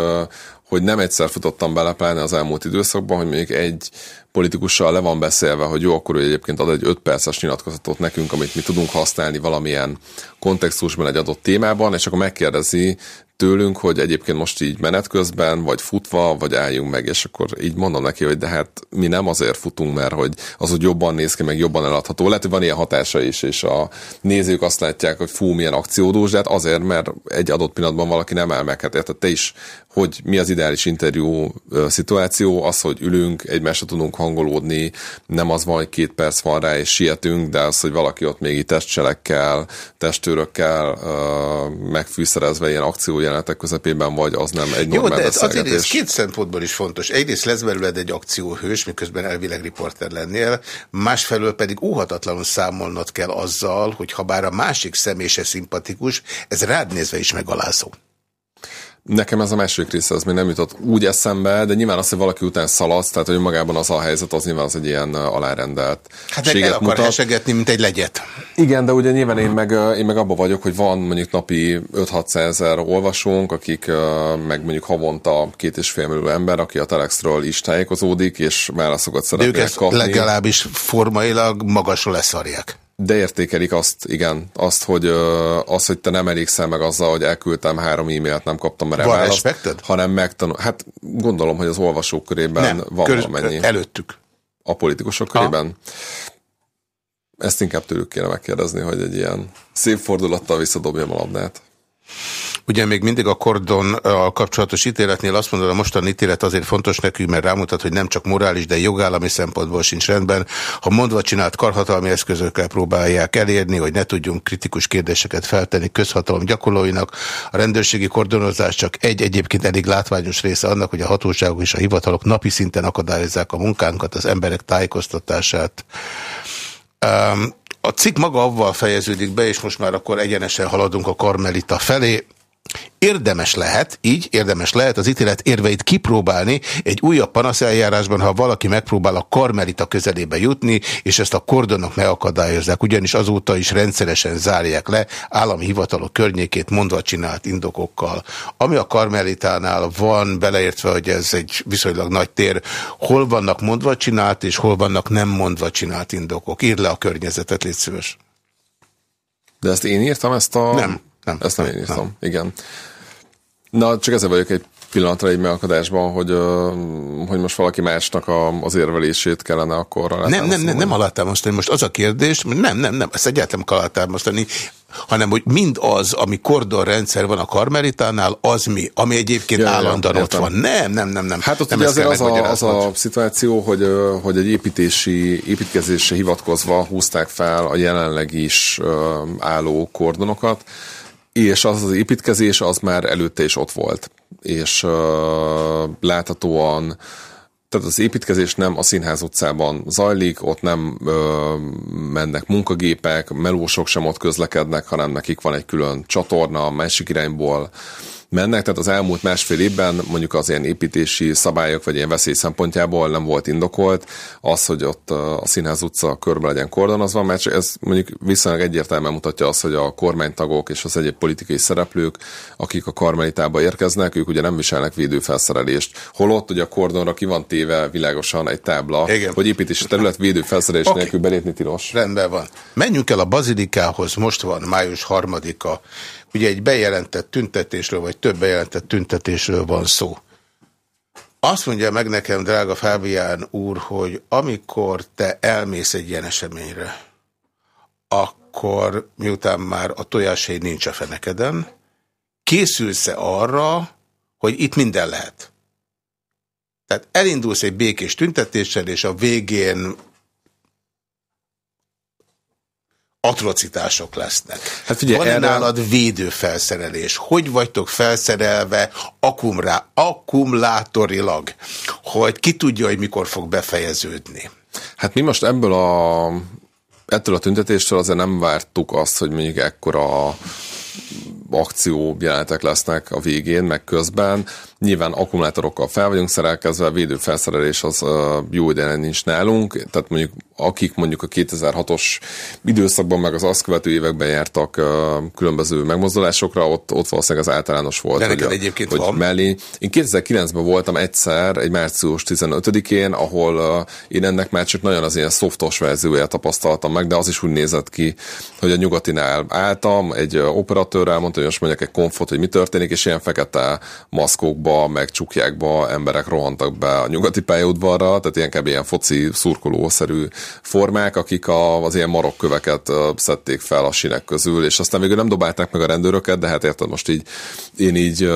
hogy nem egyszer futottam bele, pláne az elmúlt időszakban, hogy még egy politikussal le van beszélve, hogy jó, akkor ő egyébként ad egy 5 perces nyilatkozatot nekünk, amit mi tudunk használni valamilyen kontextusban egy adott témában, és akkor megkérdezi tőlünk, hogy egyébként most így menet közben, vagy futva, vagy álljunk meg, és akkor így mondom neki, hogy de hát mi nem azért futunk, mert hogy az, hogy jobban néz ki, meg jobban eladható. Lehet, hogy van ilyen hatása is, és a nézők azt látják, hogy fú, milyen akciódós, de hát azért, mert egy adott pillanatban valaki nem áll meg. Hát érted, te is, hogy mi az ideális interjú szituáció, az, hogy ülünk, egymásra tudunk hangolódni, nem az van, hogy két perc van rá, és sietünk, de az, hogy valaki ott még itt testcselekkel, testőrökkel megfűszerezve ilyen akciójelenetek közepében vagy, az nem egy normál Jó, de ez azért ez két szempontból is fontos. Egyrészt lesz belőled egy akcióhős, miközben elvileg riporter lennél, másfelől pedig óhatatlanul számolnod kell azzal, hogy ha bár a másik személy se szimpatikus, ez rád nézve is megalázó. Nekem ez a második része, az még nem jutott úgy eszembe, de nyilván az, hogy valaki után szaladsz, tehát hogy magában az a helyzet, az nyilván az egy ilyen alárendelt. Hát el akar mutat. hesegetni, mint egy legyet. Igen, de ugye nyilván én meg, én meg abban vagyok, hogy van mondjuk napi 5-600 ezer olvasónk, akik meg mondjuk havonta két és fél millió ember, aki a Telexről is tájékozódik, és válaszokat De ők szeretnék ezt kapni. legalábbis formailag magasra leszarják. De értékelik azt, igen, azt, hogy, az, hogy te nem elégszel meg azzal, hogy elküldtem három e-mailt, nem kaptam erre Van választ, respekted? hanem megtanul. Hát gondolom, hogy az olvasók körében Nem, van köz- valamennyi. előttük. A politikusok körében? Ezt inkább tőlük kéne megkérdezni, hogy egy ilyen szép fordulattal visszadobjam a labdát. Ugye még mindig a kordon a kapcsolatos ítéletnél azt mondod, a mostani ítélet azért fontos nekünk, mert rámutat, hogy nem csak morális, de jogállami szempontból sincs rendben. Ha mondva csinált karhatalmi eszközökkel próbálják elérni, hogy ne tudjunk kritikus kérdéseket feltenni közhatalom gyakorlóinak, a rendőrségi kordonozás csak egy egyébként elég látványos része annak, hogy a hatóságok és a hivatalok napi szinten akadályozzák a munkánkat, az emberek tájékoztatását. Um, a cikk maga avval fejeződik be, és most már akkor egyenesen haladunk a Karmelita felé. Érdemes lehet, így érdemes lehet az ítélet érveit kipróbálni egy újabb panaszeljárásban, ha valaki megpróbál a Karmelita közelébe jutni, és ezt a kordonok megakadályozzák, ugyanis azóta is rendszeresen zárják le állami hivatalok környékét mondva csinált indokokkal. Ami a Karmelitánál van, beleértve, hogy ez egy viszonylag nagy tér, hol vannak mondva csinált, és hol vannak nem mondva csinált indokok. Írd le a környezetet, légy szíves. De ezt én írtam, ezt a... Nem, nem. Ezt nem én írtam, nem. igen. Na, csak ezzel vagyok egy pillanatra egy megakadásban, hogy, hogy most valaki másnak a, az érvelését kellene akkor Nem, nem, nem, nem alátámasztani. Most az a kérdés, nem, nem, nem, ezt egyáltalán kell alátámasztani, hanem hogy mind az, ami kordonrendszer van a Karmelitánál, az mi, ami egyébként Ja, ja, állandóan ott van. Nem, nem, nem, nem. Hát ott nem ugye azért az a, az a szituáció, hogy, hogy egy építési, építkezésre hivatkozva húzták fel a jelenleg is álló kordonokat, és az az építkezés az már előtte is ott volt. És ö, láthatóan tehát az építkezés nem a Színház utcában zajlik, ott nem ö, mennek munkagépek, melósok sem ott közlekednek, hanem nekik van egy külön csatorna, másik irányból mennek, tehát az elmúlt másfél évben mondjuk az ilyen építési szabályok vagy ilyen veszély szempontjából nem volt indokolt az, hogy ott a Színház utca körbe legyen kordonozva, mert csak ez mondjuk viszonylag egyértelműen mutatja azt, hogy a kormánytagok és az egyéb politikai szereplők, akik a karmelitába érkeznek, ők ugye nem viselnek védőfelszerelést. Holott ugye a kordonra ki van téve világosan egy tábla, Igen. hogy építési terület védőfelszerelés Oké. nélkül belépni tilos. Rendben van. Menjünk el a bazilikához, most van május harmadika. Ugye egy bejelentett tüntetésről, vagy több bejelentett tüntetésről van szó. Azt mondja meg nekem, drága Fábián úr, hogy amikor te elmész egy ilyen eseményre, akkor miután már a tojáshéj nincs a fenekeden, készülsz-e arra, hogy itt minden lehet? Tehát elindulsz egy békés tüntetéssel, és a végén atrocitások lesznek. Hát figyelj, Van-e erre- nálad védőfelszerelés? Hogy vagytok felszerelve akumrá, akkumulátorilag, hogy ki tudja, hogy mikor fog befejeződni? Hát mi most ebből a ettől a tüntetéstől azért nem vártuk azt, hogy mondjuk ekkora akció jelenetek lesznek a végén, meg közben. Nyilván akkumulátorokkal fel vagyunk szerelkezve, védőfelszerelés az jó ideje nincs nálunk, tehát mondjuk akik mondjuk a 2006-os időszakban, meg az azt követő években jártak különböző megmozdulásokra, ott, ott valószínűleg az általános volt. De hogy a- egyébként hogy van. mellé. Én 2009-ben voltam egyszer, egy március 15-én, ahol én ennek már csak nagyon az ilyen szoftos verzióját tapasztaltam meg, de az is úgy nézett ki, hogy a nyugatinál álltam, egy operatőrrel mondta, hogy most mondjak egy konfot, hogy mi történik, és ilyen fekete maszkokba, meg csukjákba emberek rohantak be a nyugati pályaudvarra, tehát ilyen kb. ilyen foci szurkolószerű formák, akik a, az ilyen marokköveket szedték fel a sinek közül, és aztán végül nem dobálták meg a rendőröket, de hát érted, most így én így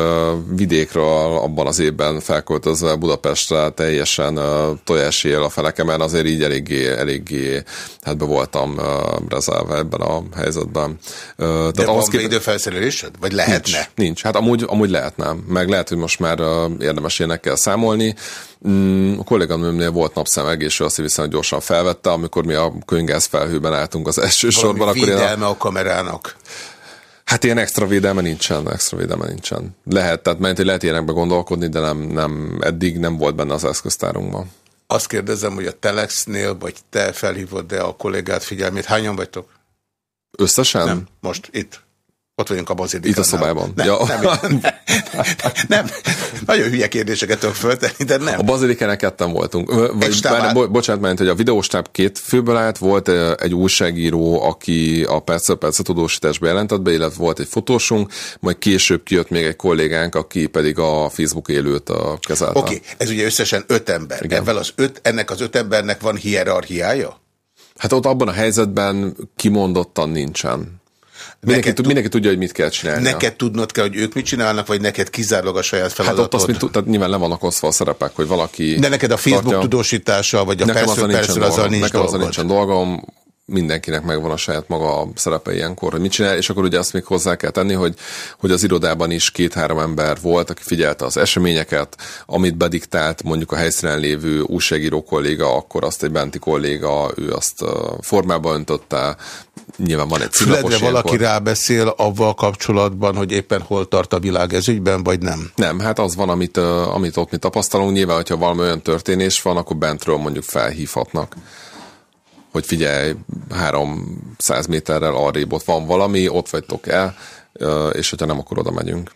vidékről abban az évben felköltözve Budapestre teljesen tojásél a felekemen, azért így eléggé, eléggé hát be voltam rezálva ebben a helyzetben. De van ahhoz kép- védőfelszerelésed? Vagy lehetne? Nincs, nincs. Hát amúgy, amúgy lehetne. Meg lehet, hogy most már uh, érdemes ilyenekkel számolni. Mm, a kolléganőmnél volt napszemegésű, azt viszonylag gyorsan felvette, amikor mi a könygáz felhőben álltunk az első sorban. Valami Akkor én a, védelme a kamerának. Hát ilyen extra védelme nincsen, extra védelme nincsen. Lehet, tehát mert lehet ilyenekbe gondolkodni, de nem, nem, eddig nem volt benne az eszköztárunkban. Azt kérdezem, hogy a Telexnél, vagy te felhívod-e a kollégát figyelmét? Hányan vagytok? Összesen? Nem, most itt. Ott vagyunk a bazilikánál. Itt a szobában. Nem, Ja. nem, nem, nem, nagyon hülye kérdéseket tudok föltenni, de nem. A bazilikánál ketten voltunk. Vagy, bár, bo, bocsánat, mert hogy a videóstáb két főből állt, volt egy újságíró, aki a percről percre tudósításba jelentett be, illetve volt egy fotósunk, majd később kijött még egy kollégánk, aki pedig a Facebook élőt ö, kezelte. Oké, okay, ez ugye összesen öt ember. Igen. Ezzel az öt, ennek az öt embernek van hierarchiája? Hát ott abban a helyzetben kimondottan nincsen. Mindenki, tud, mindenki tudja, hogy mit kell csinálni. Neked tudnod kell, hogy ők mit csinálnak, vagy neked kizárólag a saját Hát feladatod? ott azt, mint, tehát nyilván le vannak osztva a szerepek, hogy valaki... De neked a Facebook tartja- tudósítása, vagy a persze, persze, azzal dolgom. nincs Nekem azzal nincsen dolgom, mindenkinek megvan a saját maga a szerepe ilyenkor, hogy mit csinál, és akkor ugye azt még hozzá kell tenni, hogy, hogy az irodában is két-három ember volt, aki figyelte az eseményeket, amit bediktált mondjuk a helyszínen lévő újságíró kolléga, akkor azt egy benti kolléga, ő azt formába öntötte, nyilván van egy Füledre valaki ilyenkor. rábeszél avval kapcsolatban, hogy éppen hol tart a világ ez ügyben, vagy nem? Nem, hát az van, amit, amit ott mi tapasztalunk. Nyilván, hogyha valami olyan történés van, akkor bentről mondjuk felhívhatnak hogy figyelj, 300 méterrel arrébb ott van valami, ott vagytok el, és hogyha nem, akkor oda megyünk.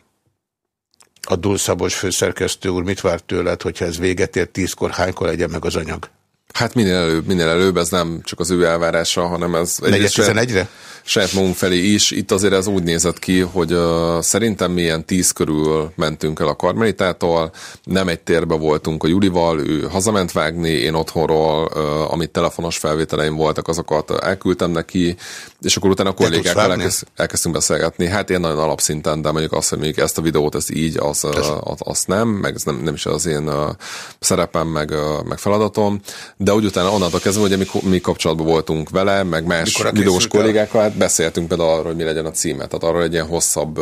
A Dulszabos főszerkesztő úr mit vár tőled, hogyha ez véget ér tízkor, hánykor legyen meg az anyag? Hát minél előbb, minél előbb, ez nem csak az ő elvárása, hanem ez... Negyed egyrészt saját- 11-re? saját magunk felé is. Itt azért ez úgy nézett ki, hogy uh, szerintem mi ilyen tíz körül mentünk el a Karmelitától, nem egy térbe voltunk a Julival, ő hazament vágni, én otthonról, uh, amit telefonos felvételeim voltak, azokat elküldtem neki, és akkor utána a kollégákkal elkezd, elkezdtünk beszélgetni. Hát ilyen nagyon alapszinten, de mondjuk azt, hogy mondjuk ezt a videót, ezt így, az, az, az nem, meg ez nem, nem is az én uh, szerepem, meg, uh, meg feladatom, de úgy utána onnantól kezdve, hogy mi, mi kapcsolatban voltunk vele, meg más videós készült el? kollégák, hát beszéltünk például arról, hogy mi legyen a címe. Tehát arról egy ilyen hosszabb,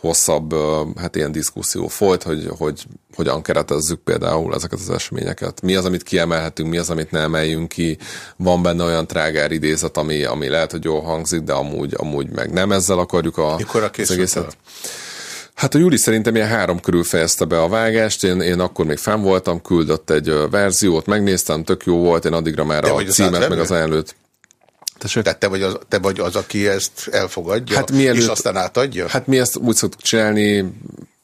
hosszabb hát ilyen diszkuszió folyt, hogy, hogy hogyan keretezzük például ezeket az eseményeket. Mi az, amit kiemelhetünk, mi az, amit ne emeljünk ki. Van benne olyan trágár idézet, ami, ami lehet, hogy jól hangzik, de amúgy, amúgy meg nem ezzel akarjuk a, Mikorra az készült egészet. el? Hát a Júli szerintem ilyen három körül fejezte be a vágást, én, én akkor még fenn voltam, küldött egy verziót, megnéztem, tök jó volt, én addigra már Te a címet, meg az ajánlőt. Tehát te vagy, az, te vagy az, aki ezt elfogadja, Hát mielőtt- és aztán átadja? Hát mi ezt úgy szoktuk csinálni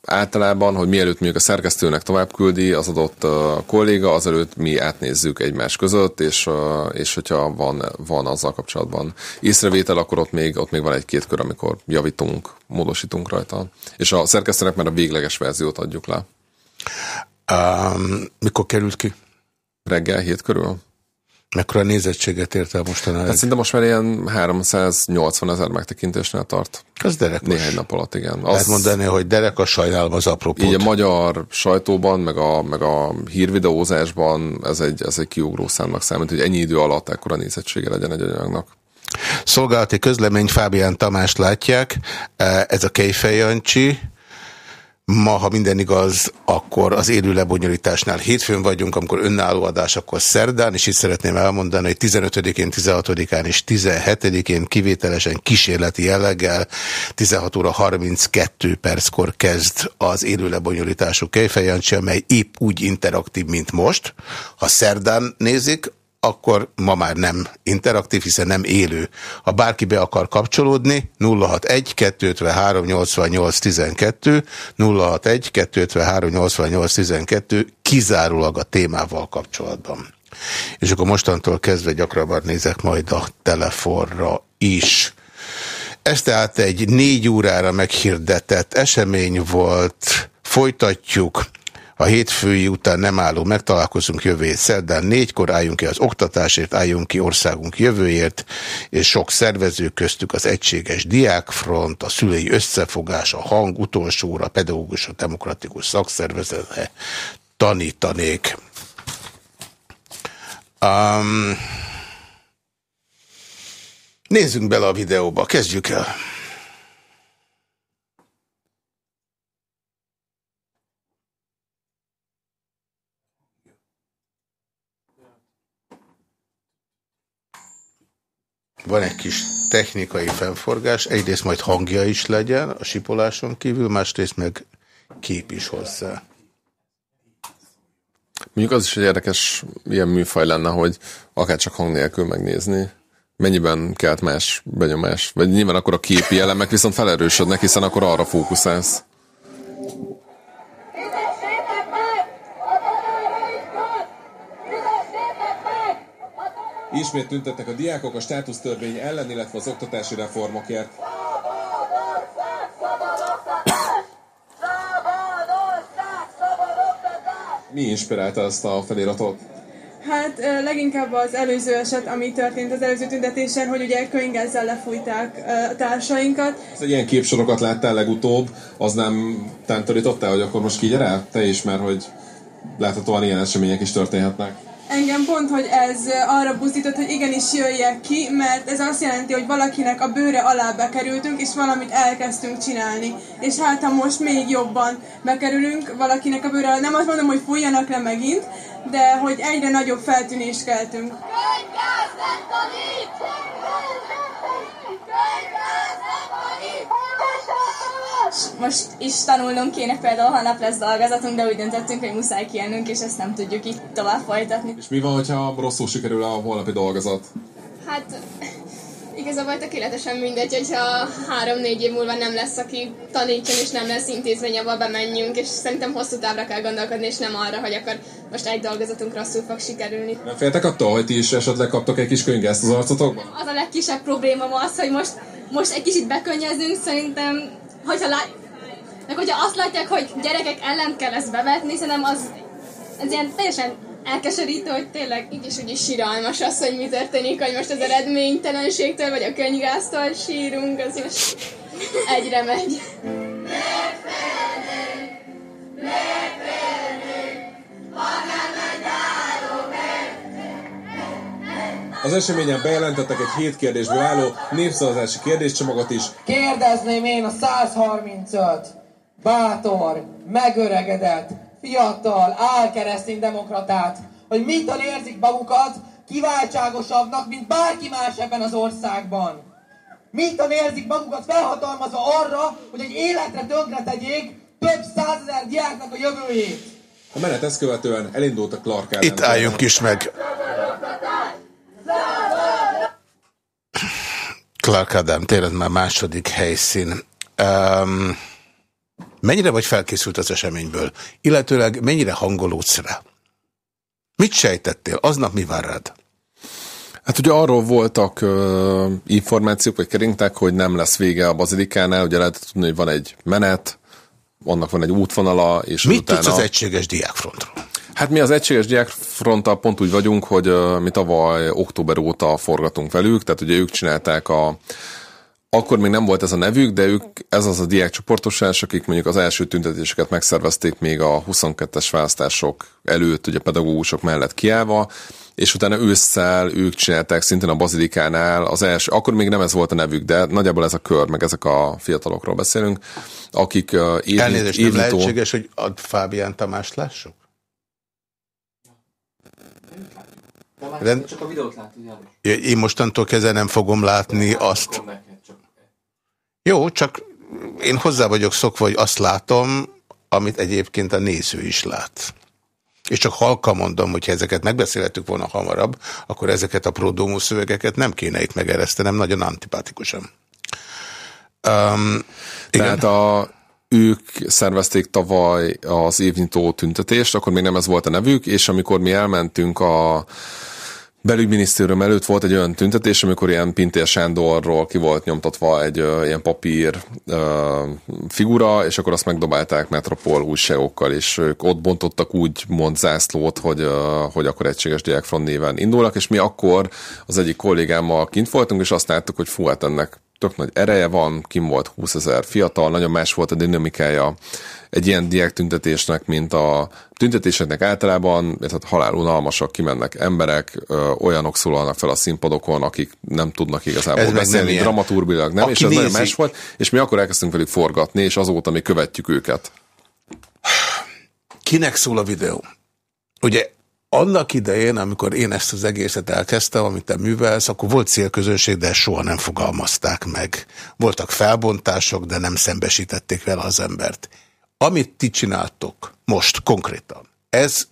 általában, hogy mielőtt mondjuk a szerkesztőnek tovább küldi az adott kolléga, azelőtt mi átnézzük egymás között, és, és hogyha van, van azzal kapcsolatban észrevétel, akkor ott még, ott még van egy-két kör, amikor javítunk, módosítunk rajta. És a szerkesztőnek már a végleges verziót adjuk le. Um, mikor került ki? Reggel, hét körül? Mekkora nézettséget ért el mostanáig? Hát szinte most már ilyen 380 ezer megtekintésnél tart. Az derekos. Néhány nap alatt, igen. Lehet mondani, hogy derek a sajnálom az apropót. Így a magyar sajtóban, meg a, meg a hírvideózásban ez egy, ez egy kiugró számnak számít, hogy ennyi idő alatt ekkora nézettsége legyen egy anyagnak. Szolgálati közlemény Fábián Tamást látják, ez a Kejfej Jancsi. Ma, ha minden igaz, akkor az élő lebonyolításnál hétfőn vagyunk, amikor önálló adás, akkor szerdán, és itt szeretném elmondani, hogy 15-én, 16-án és 17-én kivételesen kísérleti jelleggel 16 óra 32 perckor kezd az élő lebonyolítású Kejfej Jancsi, amely épp úgy interaktív, mint most. Ha szerdán nézik, akkor ma már nem interaktív, hiszen nem élő. Ha bárki be akar kapcsolódni, 061 253 88 12, 061 253 88 12, kizárólag a témával kapcsolatban. És akkor mostantól kezdve gyakrabban nézek majd a telefonra is. Ez tehát egy négy órára meghirdetett esemény volt, folytatjuk. A hétfői után nem álló megtalálkozunk jövő hét szerdán négykor, álljunk ki az oktatásért, álljunk ki országunk jövőért, és sok szervező köztük az Egységes Diákfront, a Szülői Összefogás, a Hang utolsóra, Pedagógus, a Demokratikus Szakszervezete tanítanék. Um, nézzünk bele a videóba, kezdjük el. Van egy kis technikai fennforgás, egyrészt majd hangja is legyen a sipoláson kívül, másrészt meg kép is hozzá. Mondjuk az is egy érdekes ilyen műfaj lenne, hogy akár csak hang nélkül megnézni. Mennyiben kelt más benyomás? Vagy nyilván akkor a képi elemek viszont felerősödnek, hiszen akkor arra fókuszálsz. Ismét tüntettek a diákok a státusztörvény ellen, illetve az oktatási reformokért. Mi inspirálta ezt a feliratot? Hát leginkább az előző eset, ami történt az előző tüntetésen, hogy ugye könyggezzel lefújták a társainkat. Ez egy ilyen képsorokat láttál legutóbb, az nem tántorítottál, hogy akkor most kígyere rá? Te is, mert hogy láthatóan ilyen események is történhetnek. Engem pont, hogy ez arra buzdított, hogy igenis jöjjek ki, mert ez azt jelenti, hogy valakinek a bőre alá bekerültünk, és valamit elkezdtünk csinálni. És hát ha most még jobban bekerülünk valakinek a bőre alá, nem azt mondom, hogy fújjanak le megint, de hogy egyre nagyobb feltűnést keltünk. Most is tanulnunk kéne, például holnap lesz dolgozatunk, de úgy döntöttünk, hogy muszáj kijelnünk, és ezt nem tudjuk így tovább folytatni. És mi van, hogyha rosszul sikerül a holnapi dolgozat? Hát igazából tökéletesen mindegy, hogyha három-négy év múlva nem lesz, aki tanítson, és nem lesz intézmény, ahol bemenjünk, és szerintem hosszú távra kell gondolkodni, és nem arra, hogy akkor most egy dolgozatunk rosszul fog sikerülni. Nem féltek attól, hogy ti is esetleg kaptok egy kis könygezt az arcotokban? Az a legkisebb probléma ma az, hogy most, most egy kicsit bekönnyezünk, szerintem, hogyha lá... meg hogyha azt látják, hogy gyerekek ellen kell ezt bevetni, szerintem az ez ilyen teljesen elkeserítő, hogy tényleg így is úgy is síralmas az, hogy mi történik, hogy most az eredménytelenségtől, vagy a könyvgáztól sírunk, az most egyre megy. Az eseményen bejelentettek egy hét kérdésből álló népszavazási kérdéscsomagot is. Kérdezném én a 135 bátor, megöregedett, fiatal, álkeresztény demokratát, hogy mitől érzik magukat kiváltságosabbnak, mint bárki más ebben az országban. Mitől érzik magukat felhatalmazva arra, hogy egy életre tönkre tegyék több százezer diáknak a jövőjét. A menet ezt követően elindult a Clark Itt álljunk is meg. Clark Ádám, tényleg már második helyszín. Um, mennyire vagy felkészült az eseményből? Illetőleg mennyire hangolódsz rá? Mit sejtettél? Aznap mi vár rád? Hát ugye arról voltak uh, információk, vagy keringtek, hogy nem lesz vége a bazilikánál, ugye lehet tudni, hogy van egy menet, annak van egy útvonala, és Mit utána... tudsz az egységes diákfrontról? Hát mi az egységes diákfronttal pont úgy vagyunk, hogy mi tavaly október óta forgatunk velük, tehát ugye ők csinálták a akkor még nem volt ez a nevük, de ők, ez az a diákcsoportosás, akik mondjuk az első tüntetéseket megszervezték még a 22-es választások előtt, ugye pedagógusok mellett kiállva, és utána ősszel ők csinálták szintén a bazilikánál az első, akkor még nem ez volt a nevük, de nagyjából ez a kör, meg ezek a fiatalokról beszélünk, akik uh, évit, Elnézést, évintó- lehetséges, hogy a Fábián Tamást lássuk? Rend... Csak a videót látod, János. Én mostantól kezdve nem fogom látni azt. Jó, csak én hozzá vagyok szokva, hogy azt látom, amit egyébként a néző is lát. És csak halka mondom, hogy ezeket megbeszélhetük volna hamarabb, akkor ezeket a prodómú szövegeket nem kéne itt megeresztenem, nagyon antipatikusan. Um, Tehát a, ők szervezték tavaly az évnyitó tüntetést, akkor még nem ez volt a nevük, és amikor mi elmentünk a belügyminisztérium előtt volt egy olyan tüntetés, amikor ilyen Pintér Sándorról ki volt nyomtatva egy ö, ilyen papír ö, figura, és akkor azt megdobálták Metropol újságokkal, és ők ott bontottak úgy mond zászlót, hogy, ö, hogy akkor egységes diákfront néven indulnak, és mi akkor az egyik kollégámmal kint voltunk, és azt láttuk, hogy fú, hát ennek tök nagy ereje van, kim volt 20 ezer fiatal, nagyon más volt a dinamikája egy ilyen diák tüntetésnek, mint a tüntetéseknek általában, tehát halálunalmasak, kimennek emberek, ö, olyanok szólalnak fel a színpadokon, akik nem tudnak igazából Ez nem beszélni, ilyen. dramaturgilag nem, Aki és ez nagyon nézi- más volt, és mi akkor elkezdtünk velük forgatni, és azóta mi követjük őket. Kinek szól a videó? Ugye annak idején, amikor én ezt az egészet elkezdtem, amit te művelsz, akkor volt célközönség, de soha nem fogalmazták meg. Voltak felbontások, de nem szembesítették vele az embert. Amit ti csináltok most konkrétan, ez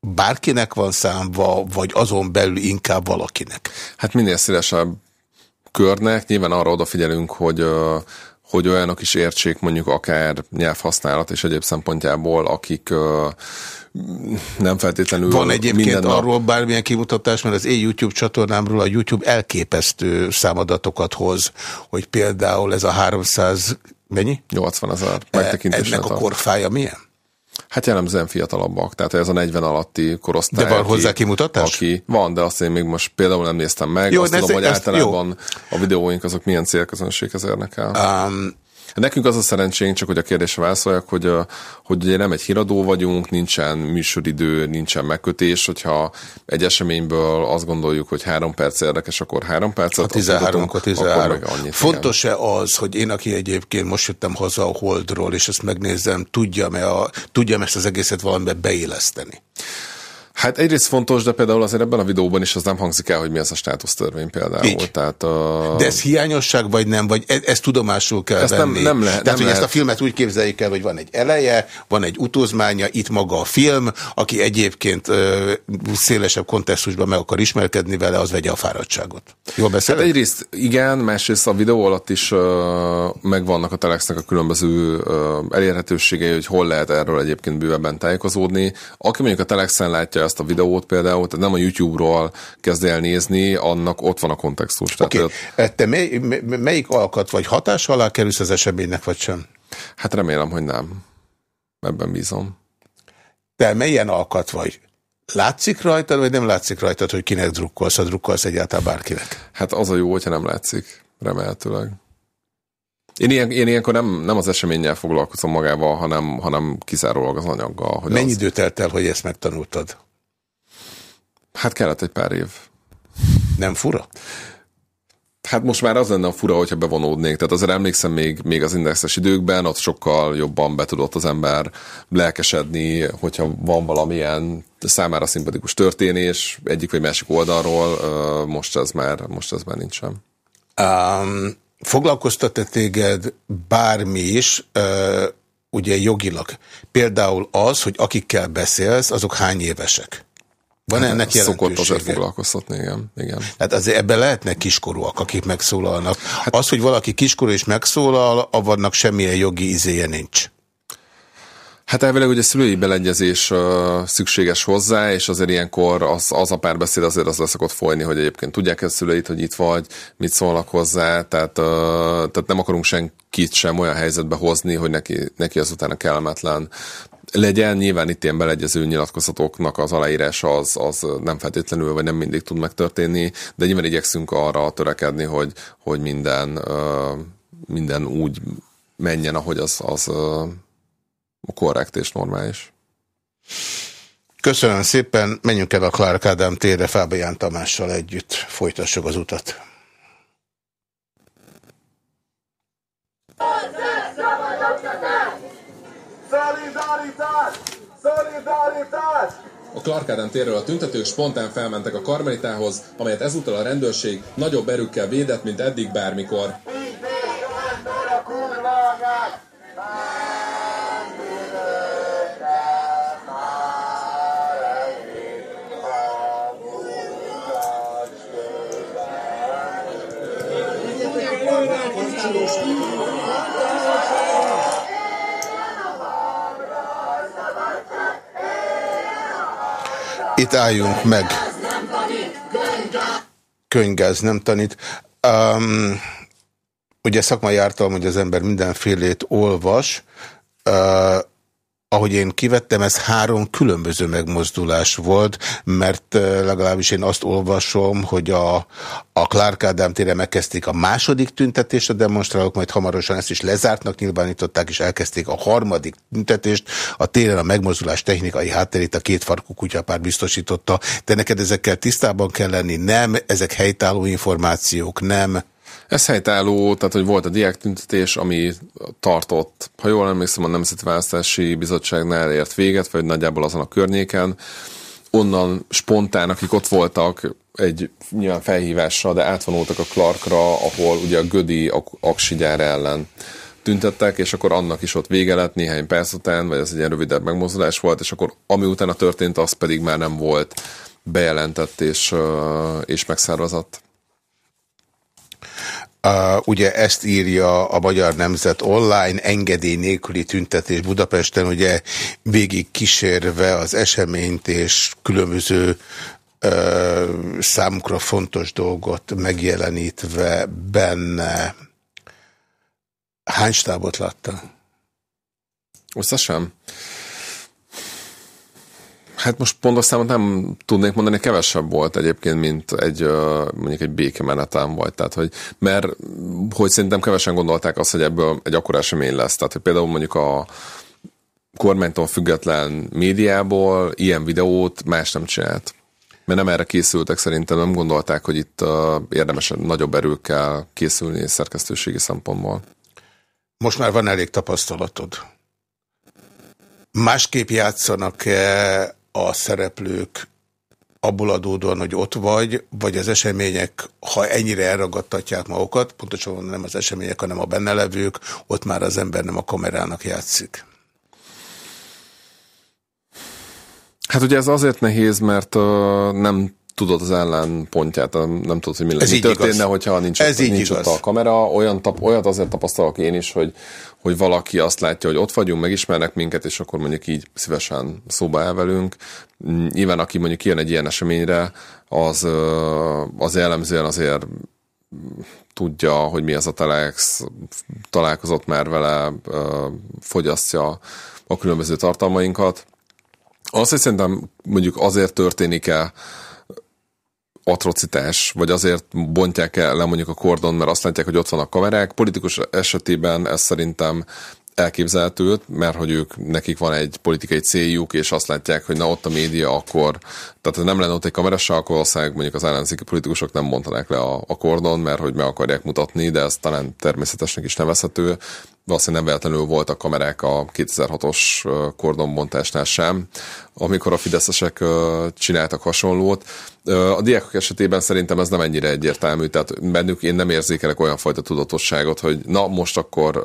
bárkinek van számva, vagy azon belül inkább valakinek? Hát minél szélesebb körnek, nyilván arra odafigyelünk, hogy hogy olyanok is értsék mondjuk akár nyelvhasználat és egyéb szempontjából, akik nem feltétlenül Van egyébként minden nap... arról bármilyen kimutatás, mert az én YouTube csatornámról a YouTube elképesztő számadatokat hoz, hogy például ez a 300, mennyi? 80 ezer megtekintés. Ennek a korfája milyen? Hát jellemzően fiatalabbak, tehát ez a 40 alatti korosztály. De van hozzá kimutatás? Aki, van, de azt én még most például nem néztem meg. Jó, azt tudom, ez, hogy általában jó. a videóink azok milyen célközönséghez érnek el. Um, Nekünk az a szerencsénk, csak hogy a kérdésre válaszoljak, hogy, hogy ugye nem egy híradó vagyunk, nincsen műsoridő, nincsen megkötés, hogyha egy eseményből azt gondoljuk, hogy három perc érdekes, akkor három perc. A 13, akkor 13. Fontos-e az, hogy én, aki egyébként most jöttem haza a Holdról, és ezt megnézem, tudjam-e tudjam ezt az egészet valamiben beéleszteni? Hát egyrészt fontos, de például azért ebben a videóban is az nem hangzik el, hogy mi ez a státusztörvény például. Így. Tehát, uh... De ez hiányosság, vagy nem? Vagy ez, ez tudomásul kell ezt venni? Nem, nem lehet. Tehát, nem hogy lehet. ezt a filmet úgy képzeljük el, hogy van egy eleje, van egy utózmánya, itt maga a film, aki egyébként uh, szélesebb kontextusban meg akar ismerkedni vele, az vegye a fáradtságot. Jól beszélek? Hát egyrészt igen, másrészt a videó alatt is uh, megvannak a Telexnek a különböző uh, elérhetőségei, hogy hol lehet erről egyébként bővebben tájékozódni. Aki mondjuk a Telexen látja ezt a videót például, tehát nem a YouTube-ról kezd el nézni, annak ott van a kontextus. Okay. Tehát, eh, Te mely, melyik alkat vagy hatás alá kerülsz az eseménynek, vagy sem? Hát remélem, hogy nem. Ebben bízom. Te melyen alkat vagy? Látszik rajtad, vagy nem látszik rajtad, hogy kinek drukkolsz, ha drukkolsz egyáltalán bárkinek? Hát az a jó, hogyha nem látszik, remélhetőleg. Én, ilyen, én ilyenkor nem, nem az eseménnyel foglalkozom magával, hanem, hanem kizárólag az anyaggal. Hogy Mennyi az... időt telt el, hogy ezt megtanultad? Hát kellett egy pár év. Nem fura? Hát most már az lenne a fura, hogyha bevonódnék. Tehát azért emlékszem még, még az indexes időkben, ott sokkal jobban be tudott az ember lelkesedni, hogyha van valamilyen számára szimpatikus történés egyik vagy másik oldalról, most ez már, most ez már nincsen. Um, foglalkoztat-e téged bármi is, ugye jogilag? Például az, hogy akikkel beszélsz, azok hány évesek? Van hát, ennek jelentősége? Szokott azért foglalkoztatni, igen. igen. Hát azért ebben lehetnek kiskorúak, akik megszólalnak. Hát, az, hogy valaki kiskorú és megszólal, avadnak semmilyen jogi izéje nincs. Hát elvileg ugye szülői beleegyezés uh, szükséges hozzá, és azért ilyenkor az, az a párbeszéd azért az leszokott folyni, hogy egyébként tudják ezt szüleit, hogy itt vagy, mit szólnak hozzá, tehát, uh, tehát nem akarunk senkit sem olyan helyzetbe hozni, hogy neki, neki azután a kellemetlen legyen. Nyilván itt ilyen beleegyező nyilatkozatoknak az aláírása az, az nem feltétlenül, vagy nem mindig tud megtörténni, de nyilván igyekszünk arra törekedni, hogy, hogy minden, minden úgy menjen, ahogy az, az korrekt és normális. Köszönöm szépen, menjünk el a Clark Ádám térre Fábián Tamással együtt, folytassuk az utat. A Clark Ádám térről a tüntetők spontán felmentek a Karmelitához, amelyet ezúttal a rendőrség nagyobb erőkkel védett, mint eddig bármikor. Itt álljunk meg. Könygáz nem tanít. Um, ugye szakmai ártalom, hogy az ember mindenfélét olvas. Uh, ahogy én kivettem, ez három különböző megmozdulás volt, mert legalábbis én azt olvasom, hogy a, a Clark Ádám tére megkezdték a második tüntetést, a demonstrálók majd hamarosan ezt is lezártnak nyilvánították, és elkezdték a harmadik tüntetést. A téren a megmozdulás technikai hátterét a két farkú kutyapár biztosította. De neked ezekkel tisztában kell lenni, nem, ezek helytálló információk, nem. Ez helytálló, tehát hogy volt a diáktüntetés, ami tartott, ha jól emlékszem, a Nemzeti Választási Bizottságnál ért véget, vagy nagyjából azon a környéken. onnan spontán, akik ott voltak, egy nyilván felhívásra, de átvonultak a Clarkra, ahol ugye a Gödi aksigyár ellen tüntettek, és akkor annak is ott vége lett néhány perc után, vagy ez egy ilyen rövidebb megmozdulás volt, és akkor ami utána történt, az pedig már nem volt bejelentett és, és megszervezett. Uh, ugye ezt írja a Magyar Nemzet online, engedély nélküli tüntetés Budapesten, ugye végig kísérve az eseményt és különböző uh, számukra fontos dolgot megjelenítve benne. Hány stábot látta? Összesen? Hát most pontos számot nem tudnék mondani, kevesebb volt egyébként, mint egy mondjuk egy békemenetem vagy. Tehát, hogy, mert hogy szerintem kevesen gondolták azt, hogy ebből egy akkora esemény lesz. Tehát, hogy például mondjuk a kormánytól független médiából ilyen videót más nem csinált. Mert nem erre készültek szerintem, nem gondolták, hogy itt uh, érdemes nagyobb erőkkel készülni szerkesztőségi szempontból. Most már van elég tapasztalatod. Másképp játszanak-e a szereplők abból adódóan, hogy ott vagy, vagy az események, ha ennyire elragadtatják magukat, pontosan nem az események, hanem a benne levők, ott már az ember nem a kamerának játszik. Hát ugye ez azért nehéz, mert uh, nem tudod az ellenpontját, nem tudod, hogy mi, Ez mi történne, igaz. hogyha nincs, Ez ott, nincs ott a kamera. Olyan tap, olyat azért tapasztalok én is, hogy, hogy valaki azt látja, hogy ott vagyunk, megismernek minket, és akkor mondjuk így szívesen szóba elvelünk. Nyilván, aki mondjuk kijön egy ilyen eseményre, az, az jellemzően azért tudja, hogy mi az a Telex, találkozott már vele, fogyasztja a különböző tartalmainkat. Azt, hogy szerintem mondjuk azért történik el, atrocitás, vagy azért bontják el le mondjuk a kordon, mert azt látják, hogy ott vannak kamerák. Politikus esetében ez szerintem elképzelhető, mert hogy ők, nekik van egy politikai céljuk, és azt látják, hogy na ott a média, akkor, tehát ha nem lenne ott egy kamerassa, akkor valószínűleg mondjuk az ellenzéki politikusok nem mondanák le a, a kordon, mert hogy meg akarják mutatni, de ez talán természetesnek is nevezhető. Valószínűleg nem véletlenül voltak kamerák a 2006-os kordonbontásnál sem, amikor a fideszesek csináltak hasonlót. A diákok esetében szerintem ez nem ennyire egyértelmű, tehát bennük én nem érzékelek olyan fajta tudatosságot, hogy na most akkor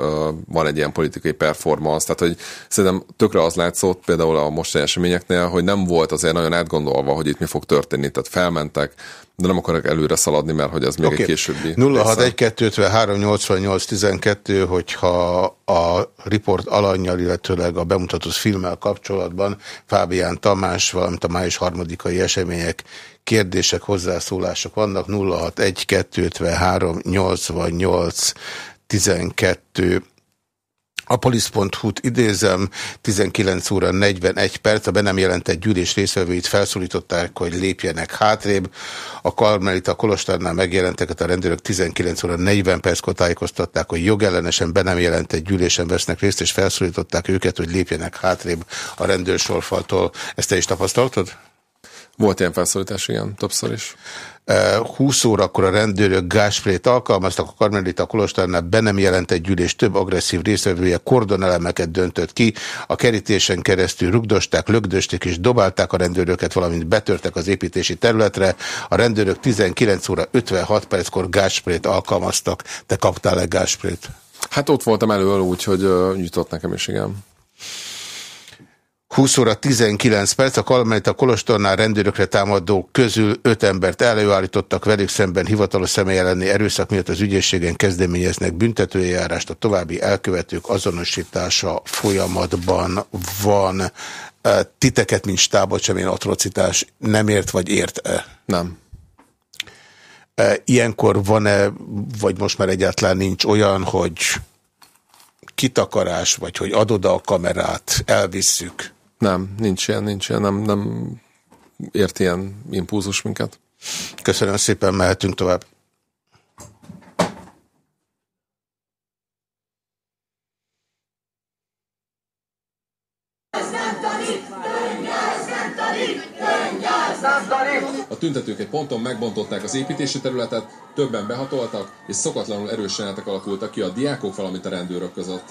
van egy ilyen politikai performance, tehát hogy szerintem tökre az látszott például a mostani eseményeknél, hogy nem volt azért nagyon átgondolva, hogy itt mi fog történni, tehát felmentek, de nem akarok előre szaladni, mert hogy ez még okay. egy későbbi. 061-253-88-12, hogyha a riport alanyjal, illetőleg a bemutatott filmmel kapcsolatban Fábián Tamás, valamint a május harmadikai események kérdések, hozzászólások vannak 061-253-88-12 a polisz.hu-t idézem, 19 óra 41 perc, a be nem jelentett gyűlés részvevőit felszólították, hogy lépjenek hátrébb. A Karmelita Kolostárnál megjelenteket a rendőrök 19 óra 40 perckor tájékoztatták, hogy jogellenesen be nem jelentett gyűlésen vesznek részt, és felszólították őket, hogy lépjenek hátrébb a rendőrsorfaltól. Ezt te is tapasztaltad? Volt ilyen felszólítás, igen, többször is. 20 órakor a rendőrök gásprét alkalmaztak, a Karmelita Kolostárnál be nem jelentett gyűlés több agresszív részvevője kordonelemeket döntött ki, a kerítésen keresztül rugdosták, lögdösték és dobálták a rendőröket, valamint betörtek az építési területre. A rendőrök 19 óra 56 perckor gásprét alkalmaztak. Te kaptál-e gásprét? Hát ott voltam elől, úgyhogy uh, jutott nekem is, igen. 20 óra 19 perc, a Kalmányta Kolostornál rendőrökre támadók közül 5 embert előállítottak, velük szemben hivatalos személy elleni erőszak miatt az ügyészségen kezdeményeznek büntetőjárást, a további elkövetők azonosítása folyamatban van. Titeket, mint stábot sem atrocitás nem ért, vagy ért-e? Nem. Ilyenkor van-e, vagy most már egyáltalán nincs olyan, hogy kitakarás, vagy hogy adod a kamerát, elvisszük? Nem, nincs ilyen, nincs ilyen, nem, nem ért ilyen impulzus minket. Köszönöm szépen, mehetünk tovább. A tüntetők egy ponton megbontották az építési területet, többen behatoltak, és szokatlanul erős alakultak ki a diákok, valamint a rendőrök között.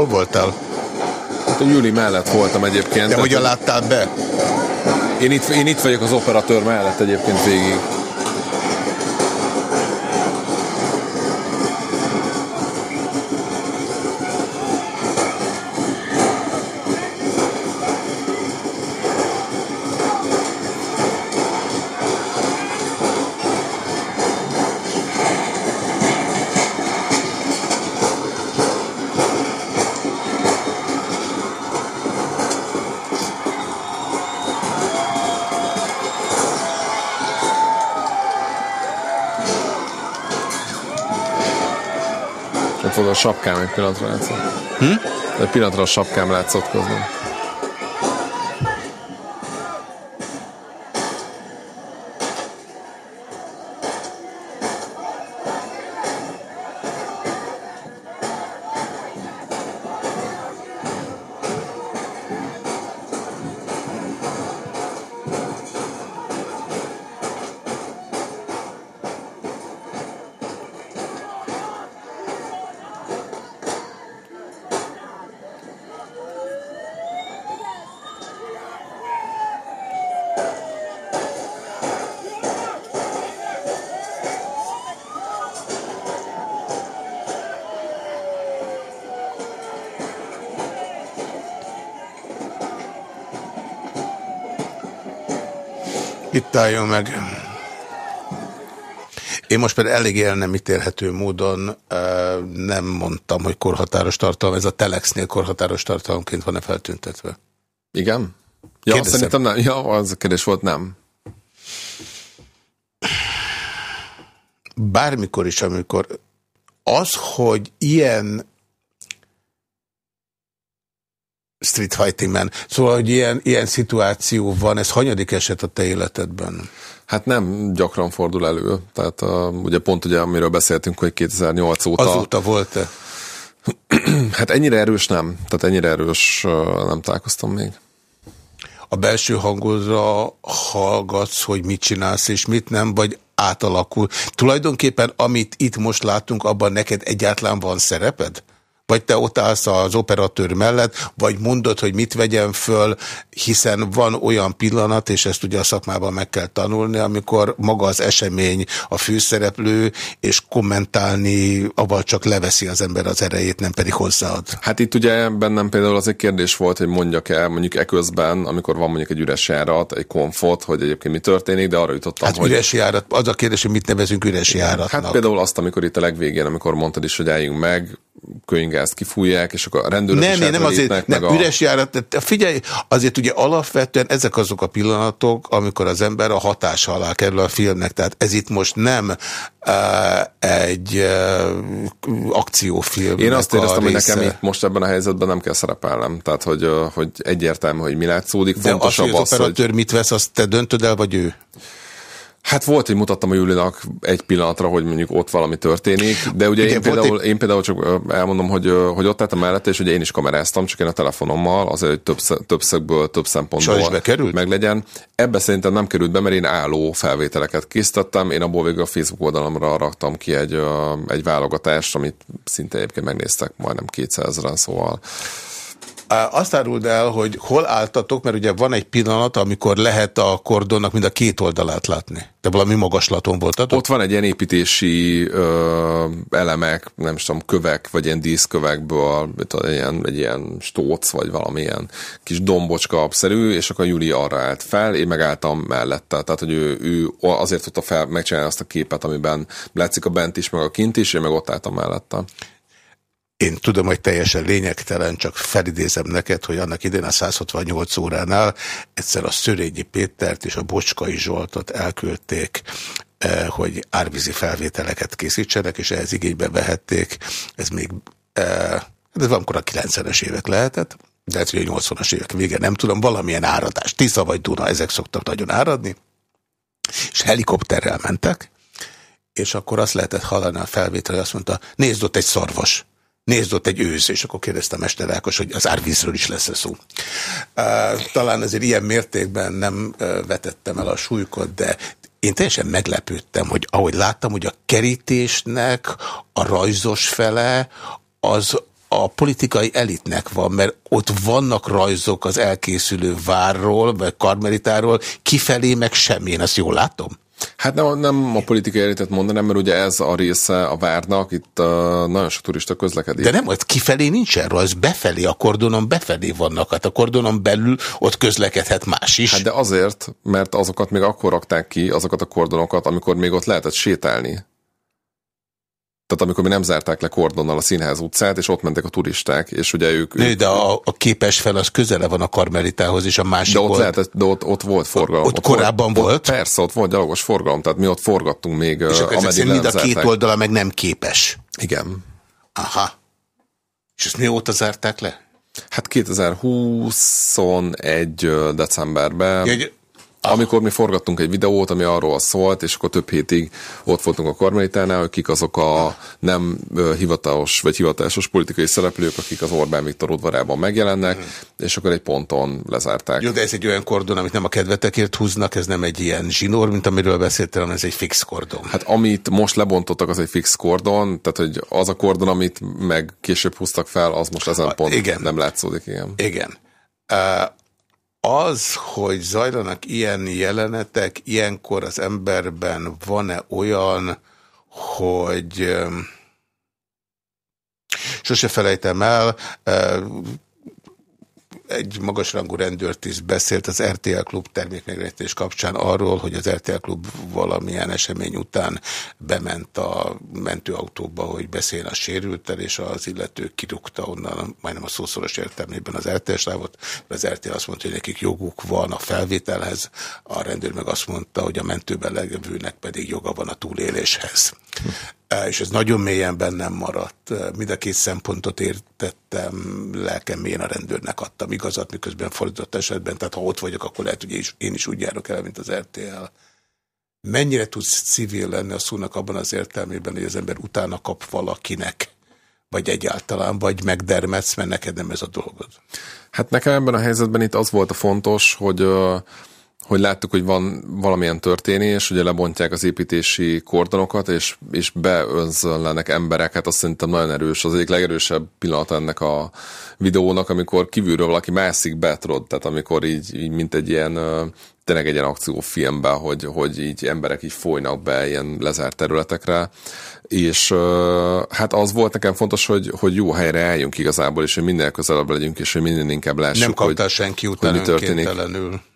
Hol voltál? Hát a Júli mellett voltam egyébként. De hogyan láttál be? Én itt, én itt vagyok az operatőr mellett egyébként végig. Sapkám egy pillanatra látszott. Hm? Egy pillanatra a sapkám látszott közben. Álljon meg. Én most például elég el nem ítélhető módon nem mondtam, hogy korhatáros tartalom. Ez a Telexnél korhatáros tartalomként van-e feltüntetve? Igen? Ja, Kérdezem. szerintem nem. Ja, az a kérdés volt, nem. Bármikor is, amikor az, hogy ilyen street fighting man, szóval, hogy ilyen, ilyen szituáció van, ez hanyadik eset a te életedben? Hát nem gyakran fordul elő. Tehát uh, ugye pont ugye, amiről beszéltünk, hogy 2008 óta... Azóta volt-e? Hát ennyire erős nem. Tehát ennyire erős nem találkoztam még. A belső hangodra hallgatsz, hogy mit csinálsz és mit nem, vagy átalakul. Tulajdonképpen, amit itt most látunk, abban neked egyáltalán van szereped? Vagy te ott állsz az operatőr mellett, vagy mondod, hogy mit vegyen föl, hiszen van olyan pillanat, és ezt ugye a szakmában meg kell tanulni, amikor maga az esemény a főszereplő, és kommentálni, abban csak leveszi az ember az erejét, nem pedig hozzáad. Hát itt ugye bennem például az egy kérdés volt, hogy mondjak el mondjuk eközben, amikor van mondjuk egy üres járat, egy konfot, hogy egyébként mi történik, de arra jutottam, Hát hogy... üres járat, az a kérdés, hogy mit nevezünk üres járatnak. Hát például azt, amikor itt a legvégén, amikor mondtad is, hogy álljunk meg, könygázt kifújják, és akkor a rendőrök Nem, is én nem azért, nem, a... üres járat, de figyelj, azért ugye alapvetően ezek azok a pillanatok, amikor az ember a hatása alá kerül a filmnek, tehát ez itt most nem uh, egy uh, akciófilm. Én azt éreztem, hogy nekem itt most ebben a helyzetben nem kell szerepelnem. Tehát, hogy, uh, hogy egyértelmű, hogy mi látszódik. De az, Fontosabb hogy az operatőr mit vesz, azt te döntöd el, vagy ő? Hát volt, hogy mutattam a Julinak egy pillanatra, hogy mondjuk ott valami történik, de ugye, Ugye én, például, én például csak elmondom, hogy, hogy ott álltam mellette, és ugye én is kameráztam, csak én a telefonommal, azért, hogy több, több szögből, több szempontból meglegyen. Ebbe szerintem nem került be, mert én álló felvételeket készítettem, én abból végül a Facebook oldalamra raktam ki egy, egy válogatást, amit szinte egyébként megnéztek majdnem 200 ezeren, szóval Á, Azt áruld el, hogy hol álltatok, mert ugye van egy pillanat, amikor lehet a kordonnak mind a két oldalát látni. Te valami magaslaton voltatok? Ott van egy ilyen építési ö, elemek, nem is tudom, kövek, vagy ilyen díszkövekből, egy ilyen, egy ilyen stóc, vagy valamilyen kis dombocska szerű, és akkor Júli arra állt fel, én megálltam mellette. Tehát, hogy ő, ő azért tudta fel megcsinálni azt a képet, amiben látszik a bent is, meg a kint is, én meg ott álltam mellette. Én tudom, hogy teljesen lényegtelen, csak felidézem neked, hogy annak idén a 168 óránál egyszer a Szörényi Pétert és a Bocskai Zsoltot elküldték, eh, hogy árvízi felvételeket készítsenek, és ehhez igénybe vehették. Ez még, eh, hát ez valamikor a 90-es évek lehetett, de hát ugye a 80-as évek vége, nem tudom, valamilyen áradás, Tisza vagy Duna, ezek szoktak nagyon áradni, és helikopterrel mentek, és akkor azt lehetett hallani a felvétel, hogy azt mondta, nézd ott egy szarvas, nézd ott egy őz, és akkor kérdezte Mester Ákos, hogy az árvízről is lesz -e szó. Talán azért ilyen mértékben nem vetettem el a súlykot, de én teljesen meglepődtem, hogy ahogy láttam, hogy a kerítésnek a rajzos fele az a politikai elitnek van, mert ott vannak rajzok az elkészülő várról, vagy karmelitáról, kifelé meg semmi, én ezt jól látom? Hát nem, nem a politikai elitet mondanám, mert ugye ez a része a várnak, itt uh, nagyon sok turista közlekedik. De nem, ott kifelé nincsen rajz, befelé, a kordonon befelé vannak, hát a kordonon belül ott közlekedhet más is. Hát de azért, mert azokat még akkor rakták ki, azokat a kordonokat, amikor még ott lehetett sétálni. Tehát amikor mi nem zárták le kordonnal a Színház utcát, és ott mentek a turisták, és ugye ők... Nő, de a, a képes fel az közele van a Karmelitához, és a másik De ott, volt. lehetett, de ott, ott volt forgalom. Ott korábban volt? Ott, persze, ott volt gyalogos forgalom, tehát mi ott forgattunk még, és akkor ezek mind a két oldala meg nem képes. Igen. Aha. És ezt mióta zárták le? Hát 2021 ö, decemberben, Ja, amikor mi forgattunk egy videót, ami arról szólt, és akkor több hétig ott voltunk a Karmelitánál, hogy kik azok a nem hivatalos vagy hivatásos politikai szereplők, akik az Orbán Viktor udvarában megjelennek, és akkor egy ponton lezárták. Jó, de ez egy olyan kordon, amit nem a kedvetekért húznak, ez nem egy ilyen zsinór, mint amiről beszéltél, hanem ez egy fix kordon. Hát amit most lebontottak, az egy fix kordon, tehát hogy az a kordon, amit meg később húztak fel, az most ezen pont igen. nem látszódik, igen. Igen. Uh, az, hogy zajlanak ilyen jelenetek, ilyenkor az emberben van-e olyan, hogy sose felejtem el, egy magasrangú rendőrtiszt beszélt az RTL Klub termékmegrendetés kapcsán arról, hogy az RTL Klub valamilyen esemény után bement a mentőautóba, hogy beszéljen a sérültel, és az illető kirúgta onnan, majdnem a szószoros értelmében az RTL sávot, az RTL azt mondta, hogy nekik joguk van a felvételhez, a rendőr meg azt mondta, hogy a mentőben levőnek pedig joga van a túléléshez. És ez nagyon mélyen bennem maradt. Mind a két szempontot értettem, lelkem mélyen a rendőrnek adtam igazat, miközben fordított esetben, tehát ha ott vagyok, akkor lehet, hogy én is, úgy járok el, mint az RTL. Mennyire tudsz civil lenni a szónak abban az értelmében, hogy az ember utána kap valakinek, vagy egyáltalán, vagy megdermetsz, mert neked nem ez a dolgod. Hát nekem ebben a helyzetben itt az volt a fontos, hogy hogy láttuk, hogy van valamilyen történés, ugye lebontják az építési kordonokat, és, és beönzönlenek emberek, hát azt szerintem nagyon erős, az egyik legerősebb pillanat ennek a videónak, amikor kívülről valaki mászik be, tudod, tehát amikor így, így mint egy ilyen tényleg egy ilyen akciófilmben, hogy, hogy így emberek így folynak be ilyen lezárt területekre, és hát az volt nekem fontos, hogy, hogy jó helyre álljunk igazából, és hogy minél közelebb legyünk, és hogy minél inkább lássuk, Nem kaptál hogy, senki hogy után mi történik.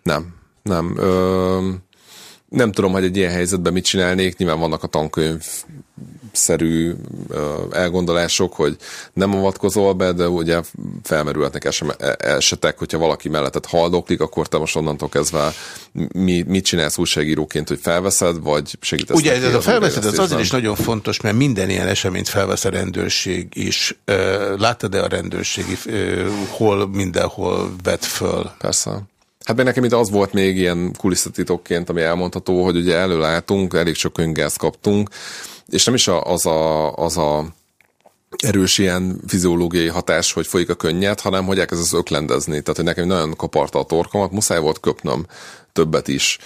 Nem, nem. Ö, nem tudom, hogy egy ilyen helyzetben mit csinálnék. Nyilván vannak a tankönyv szerű elgondolások, hogy nem avatkozol be, de ugye felmerülhetnek e- esetek, hogyha valaki mellettet haldoklik, akkor te most onnantól kezdve mi, mit csinálsz újságíróként, hogy felveszed, vagy segítesz Ugye ez a felveszed az azért is nagyon fontos, mert minden ilyen eseményt felvesz a rendőrség is. Láttad-e a rendőrségi, hol mindenhol vet föl? Persze. Hát meg nekem itt az volt még ilyen kulisszatitokként, ami elmondható, hogy ugye előlátunk, elég sok öngázt kaptunk, és nem is az a, az a erős ilyen fiziológiai hatás, hogy folyik a könnyed, hanem hogy elkezd az öklendezni. Tehát, hogy nekem nagyon kaparta a torkomat, muszáj volt köpnöm többet is.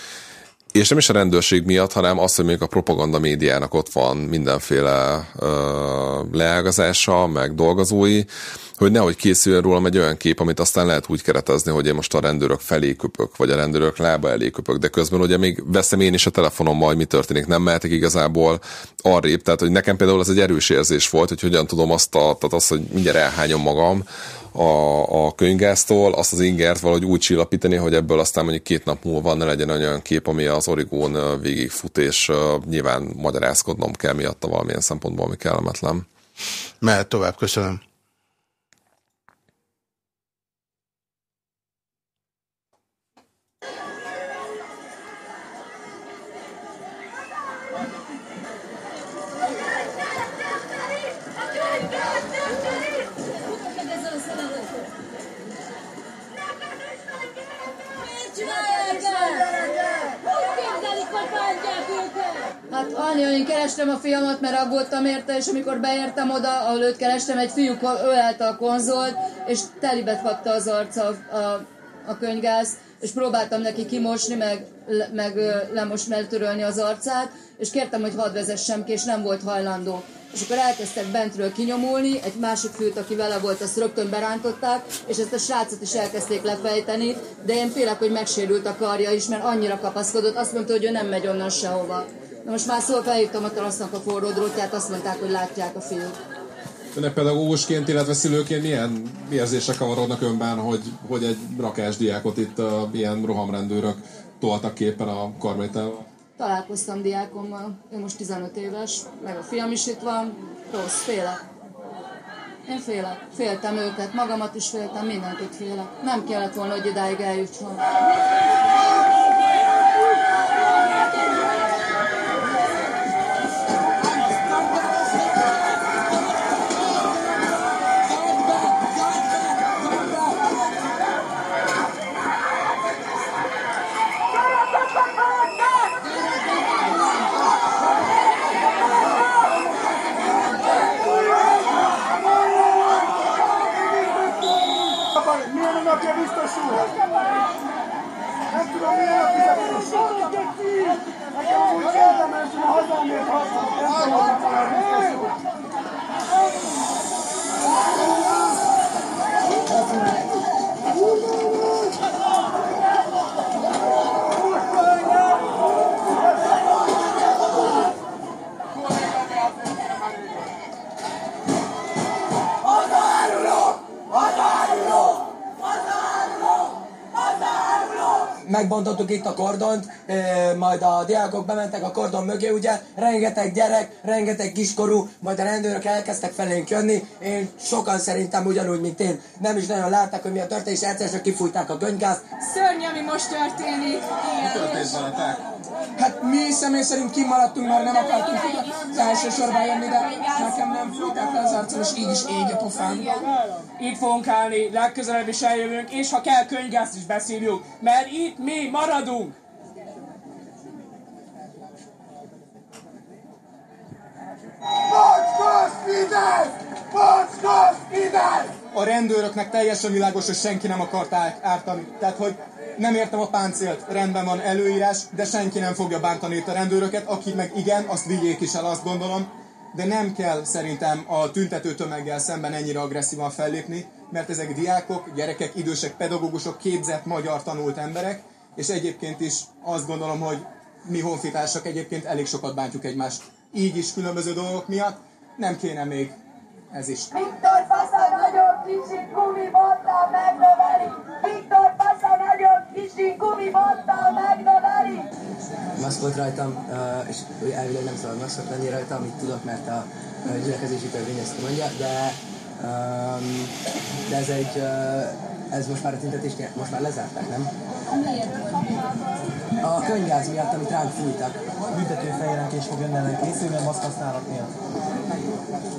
És nem is a rendőrség miatt, hanem az, hogy még a propaganda médiának ott van mindenféle ö, leágazása, meg dolgozói, hogy nehogy készüljön rólam egy olyan kép, amit aztán lehet úgy keretezni, hogy én most a rendőrök felé köpök, vagy a rendőrök lába elé köpök, de közben ugye még veszem én is a telefonommal, hogy mi történik, nem mehetek igazából arrébb, tehát hogy nekem például ez egy erős érzés volt, hogy hogyan tudom azt, a, tehát azt hogy mindjárt elhányom magam a, a könyvgáztól, azt az ingert valahogy úgy csillapítani, hogy ebből aztán mondjuk két nap múlva ne legyen olyan kép, ami az origón végigfut, és nyilván magyarázkodnom kell miatta valamilyen szempontból, ami kellemetlen. Mehet tovább, köszönöm. Én kerestem a fiamat, mert aggódtam érte, és amikor beértem oda, ahol őt kerestem, egy fiú ölelte a konzolt, és telibet kapta az arca a, a, könyvgáz, és próbáltam neki kimosni, meg le, meg ö, lemos eltörölni az arcát, és kértem, hogy hadd vezessem ki, és nem volt hajlandó. És akkor elkezdtek bentről kinyomulni, egy másik fült, aki vele volt, azt rögtön berántották, és ezt a srácot is elkezdték lefejteni, de én félek, hogy megsérült a karja is, mert annyira kapaszkodott, azt mondta, hogy ő nem megy onnan sehova. Na most már szól felhívtam a talasznak a forró drótját, azt mondták, hogy látják a fiút. Önnek pedagógusként, illetve szülőként milyen érzések kavarodnak önben, hogy, hogy egy rakás diákot itt uh, ilyen rohamrendőrök toltak képen a karmétával? Találkoztam diákommal, ő most 15 éves, meg a fiam is itt van, rossz, félek. Én félek, féltem őket, magamat is féltem, mindenkit félek. Nem kellett volna, hogy idáig eljutson. Nem tudom, megbontottuk itt a kordont, majd a diákok bementek a kordon mögé, ugye, rengeteg gyerek, rengeteg kiskorú, majd a rendőrök elkezdtek felénk jönni, én sokan szerintem ugyanúgy, mint én, nem is nagyon látták, hogy mi a történés, egyszer csak kifújták a könyvgázt. Szörnyű, ami most történik. Igen. Hát mi személy szerint kimaradtunk, mert nem akartunk ide az első sorban jönni, de nekem nem fújták le az arcom, és így is ég a pofám. Itt fogunk állni, legközelebb is eljövünk, és ha kell, könyvgázt is beszívjuk, mert itt mi maradunk. Mocskos Fidesz! Mocskos Fidesz! A rendőröknek teljesen világos, hogy senki nem akart ártani. Tehát, hogy nem értem a páncélt, rendben van előírás, de senki nem fogja bántani itt a rendőröket, akik meg igen, azt vigyék is el, azt gondolom. De nem kell szerintem a tüntető tömeggel szemben ennyire agresszívan fellépni, mert ezek diákok, gyerekek, idősek, pedagógusok, képzett, magyar tanult emberek, és egyébként is azt gondolom, hogy mi honfitársak egyébként elég sokat bántjuk egymást. Így is különböző dolgok miatt, nem kéne még ez is. Viktor Fasza nagyon kicsi gumibottal megnöveli! Viktor Fasza nagyon kicsi gumibottal megnöveli! maszk volt rajtam, és elvileg nem szabad maszkot lenni rajta, amit tudok, mert a gyülekezési törvény ezt mondja, de, de ez egy, ez most már a tüntetést most már lezárták, nem? A könyvgáz miatt, amit ránk fújtak. Büntető feljelentés fog önnelen készülni a maszk használat miatt.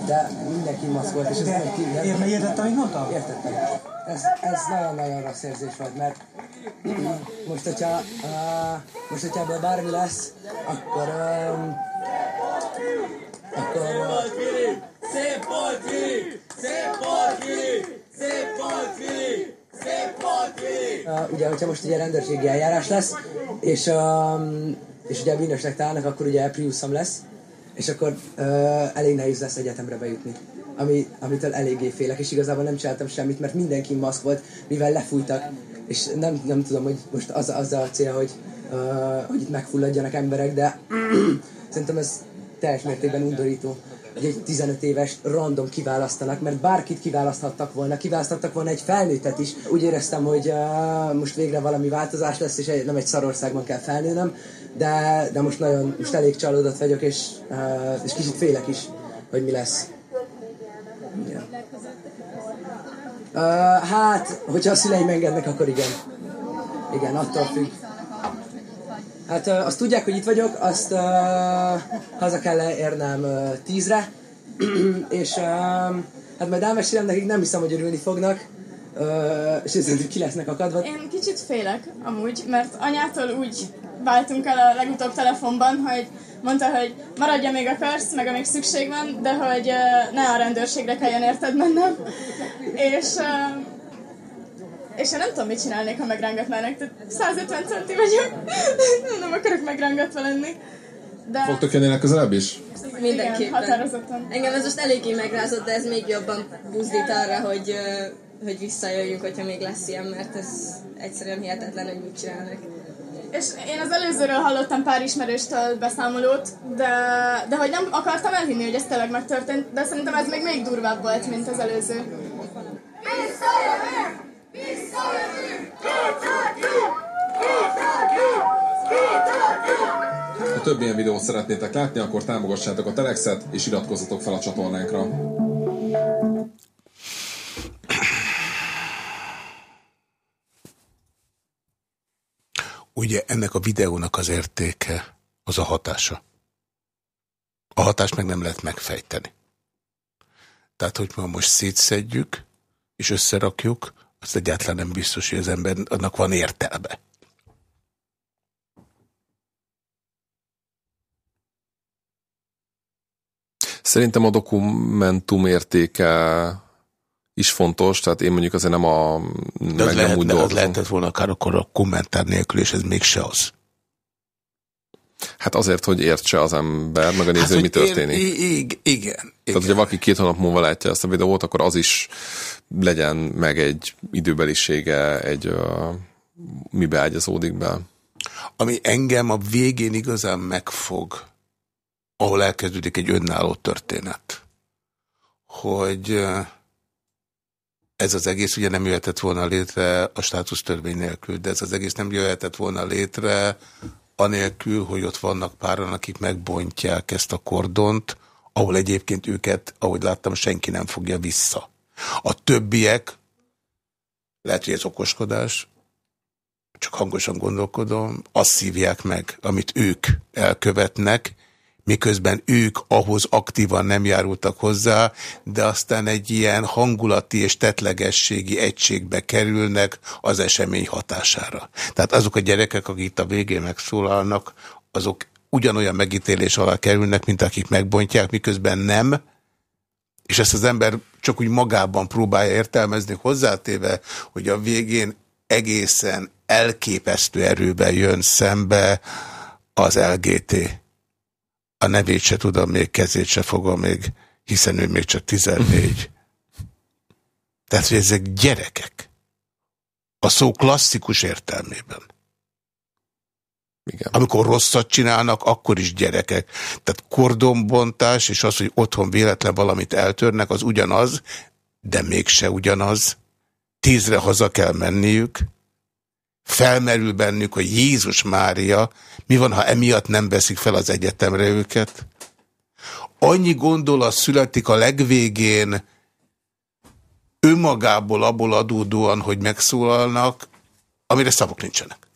De mindenki maszkolt, és ez nem ki... érme- értette, amit mondtam? Értettem. Ez, ez nagyon-nagyon rossz érzés volt, mert most, hogyha, uh, most, hogyha ebből bármi lesz, akkor, um, akkor Szép volt, Fili! Szép volt, Fili! Szép volt, Fili! Szép volt, Fili! Uh, ugye, hogyha most ugye rendőrségi eljárás lesz, és, um, és ugye bűnösnek találnak, akkor ugye Priuszom lesz, és akkor uh, elég nehéz lesz egyetemre bejutni. Ami, amitől eléggé félek, és igazából nem csináltam semmit, mert mindenki maszk volt, mivel lefújtak, és nem, nem tudom, hogy most az, az a cél, hogy, uh, hogy itt megfulladjanak emberek, de szerintem ez teljes mértékben undorító hogy egy 15 éves random kiválasztanak, mert bárkit kiválaszthattak volna, kiválaszthattak volna egy felnőttet is. Úgy éreztem, hogy uh, most végre valami változás lesz, és egy, nem egy szarországban kell felnőnöm, de, de most nagyon, most elég csalódott vagyok, és, uh, és kicsit félek is, hogy mi lesz. Ja. Uh, hát, hogyha a szüleim engednek, akkor igen. Igen, attól függ. Hát uh, azt tudják, hogy itt vagyok, azt uh, haza kell érnem uh, tízre, és uh, hát majd elmesélem nekik, nem hiszem, hogy örülni fognak, uh, és ezért ki lesznek akadva. Én kicsit félek amúgy, mert anyától úgy váltunk el a legutóbb telefonban, hogy mondta, hogy maradja még a perc, meg amíg szükség van, de hogy uh, ne a rendőrségre kelljen érted mennem. És, uh, és én nem tudom, mit csinálnék, ha megrángatnának. Tehát 150 centi vagyok. nem akarok megrángatva lenni. De... Fogtok jönni legközelebb is? Igen, Mindenképpen. határozottan. Engem ez most eléggé megrázott, de ez még jobban buzdít arra, hogy, hogy visszajöjjünk, hogyha még lesz ilyen, mert ez egyszerűen hihetetlen, hogy mit csinálnak. És én az előzőről hallottam pár ismerőstől beszámolót, de, de hogy nem akartam elhinni, hogy ez tényleg megtörtént, de szerintem ez még még durvább volt, mint az előző. Visszajövünk! Ha több ilyen videót szeretnétek látni, akkor támogassátok a Telexet, és iratkozzatok fel a csatornánkra. Ugye ennek a videónak az értéke az a hatása. A hatást meg nem lehet megfejteni. Tehát, hogy ma most szétszedjük, és összerakjuk, az egyáltalán nem biztos, hogy az ember annak van értelme. Szerintem a dokumentum értéke is fontos, tehát én mondjuk azért nem a... De az, meg nem lehet, úgy az lehetett volna akár akkor a kommentár nélkül, és ez mégse az. Hát azért, hogy értse az ember, meg a néző, Hát, mi ér- történik. i- igen, igen. Tehát, hogyha valaki két hónap múlva látja ezt a videót, akkor az is legyen meg egy időbelisége, egy uh, mibe ágyazódik be. Ami engem a végén igazán megfog, ahol elkezdődik egy önálló történet, hogy ez az egész ugye nem jöhetett volna létre a státusztörvény nélkül, de ez az egész nem jöhetett volna létre anélkül, hogy ott vannak páran, akik megbontják ezt a kordont, ahol egyébként őket, ahogy láttam, senki nem fogja vissza. A többiek, lehet, hogy ez okoskodás, csak hangosan gondolkodom, azt szívják meg, amit ők elkövetnek, miközben ők ahhoz aktívan nem járultak hozzá, de aztán egy ilyen hangulati és tetlegességi egységbe kerülnek az esemény hatására. Tehát azok a gyerekek, akik itt a végén megszólalnak, azok ugyanolyan megítélés alá kerülnek, mint akik megbontják, miközben nem, és ezt az ember csak úgy magában próbálja értelmezni, hozzátéve, hogy a végén egészen elképesztő erőben jön szembe az LGT. A nevét se tudom még, kezét se fogom még, hiszen ő még csak 14. Tehát, hogy ezek gyerekek. A szó klasszikus értelmében. Igen. Amikor rosszat csinálnak, akkor is gyerekek. Tehát kordonbontás, és az, hogy otthon véletlen valamit eltörnek, az ugyanaz, de mégse ugyanaz. Tízre haza kell menniük. Felmerül bennük, hogy Jézus Mária, mi van, ha emiatt nem veszik fel az egyetemre őket? Annyi gondolat születik a legvégén, önmagából abból adódóan, hogy megszólalnak, amire szavak nincsenek.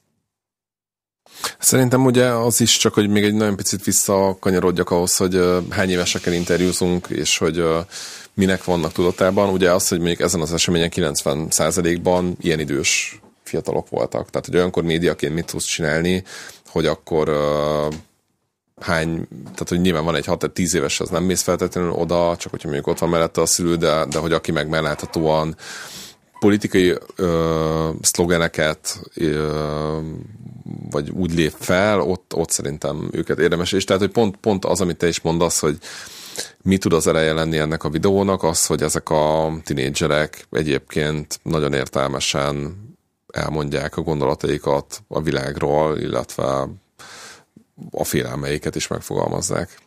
Szerintem ugye az is csak, hogy még egy nagyon picit visszakanyarodjak ahhoz, hogy hány évesekkel interjúzunk, és hogy minek vannak tudatában. Ugye az, hogy mondjuk ezen az eseményen 90%-ban ilyen idős fiatalok voltak. Tehát, hogy olyankor médiaként mit tudsz csinálni, hogy akkor hány, tehát hogy nyilván van egy 6-10 éves, az nem mész feltétlenül oda, csak hogyha mondjuk ott van mellette a szülő, de, de hogy aki meg melláthatóan politikai ö, szlogeneket ö, vagy úgy lép fel, ott, ott szerintem őket érdemes. És tehát, hogy pont, pont az, amit te is mondasz, hogy mi tud az eleje lenni ennek a videónak, az, hogy ezek a tinédzserek egyébként nagyon értelmesen elmondják a gondolataikat a világról, illetve a félelmeiket is megfogalmazzák.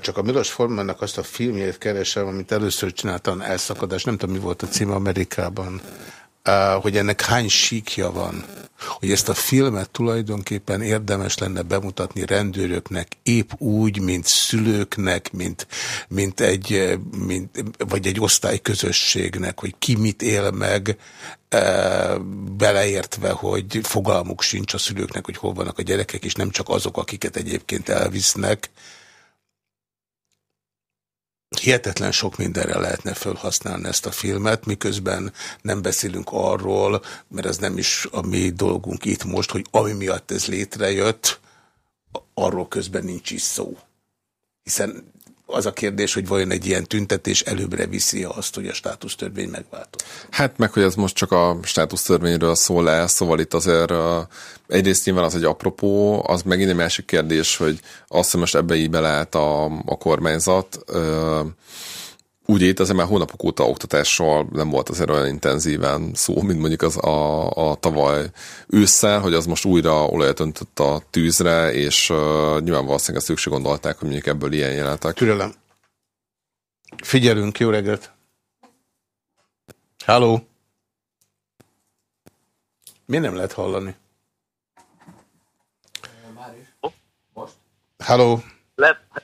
Csak a Milos Formannak azt a filmjét keresem, amit először csináltam, elszakadás, nem tudom, mi volt a cím Amerikában, hogy ennek hány síkja van, hogy ezt a filmet tulajdonképpen érdemes lenne bemutatni rendőröknek, épp úgy, mint szülőknek, mint, mint egy, mint, vagy egy osztályközösségnek, hogy ki mit él meg, beleértve, hogy fogalmuk sincs a szülőknek, hogy hol vannak a gyerekek, és nem csak azok, akiket egyébként elvisznek, Hihetetlen sok mindenre lehetne felhasználni ezt a filmet, miközben nem beszélünk arról, mert ez nem is a mi dolgunk itt most, hogy ami miatt ez létrejött, arról közben nincs is szó. Hiszen az a kérdés, hogy vajon egy ilyen tüntetés előbbre viszi azt, hogy a státusztörvény megváltozik. Hát meg, hogy ez most csak a státusztörvényről szól el, szóval itt azért egyrészt nyilván az egy apropó, az megint egy másik kérdés, hogy azt, hogy most ebbe így beleállt a, a kormányzat, úgy azért már hónapok óta oktatásról nem volt azért olyan intenzíven szó, mint mondjuk az a, a tavaly ősszel, hogy az most újra olajat öntött a tűzre, és uh, nyilván valószínűleg ezt ők se gondolták, hogy mondjuk ebből ilyen jelenetek. Türelem. Figyelünk, jó reggelt! Halló! Mi nem lehet hallani? Halló!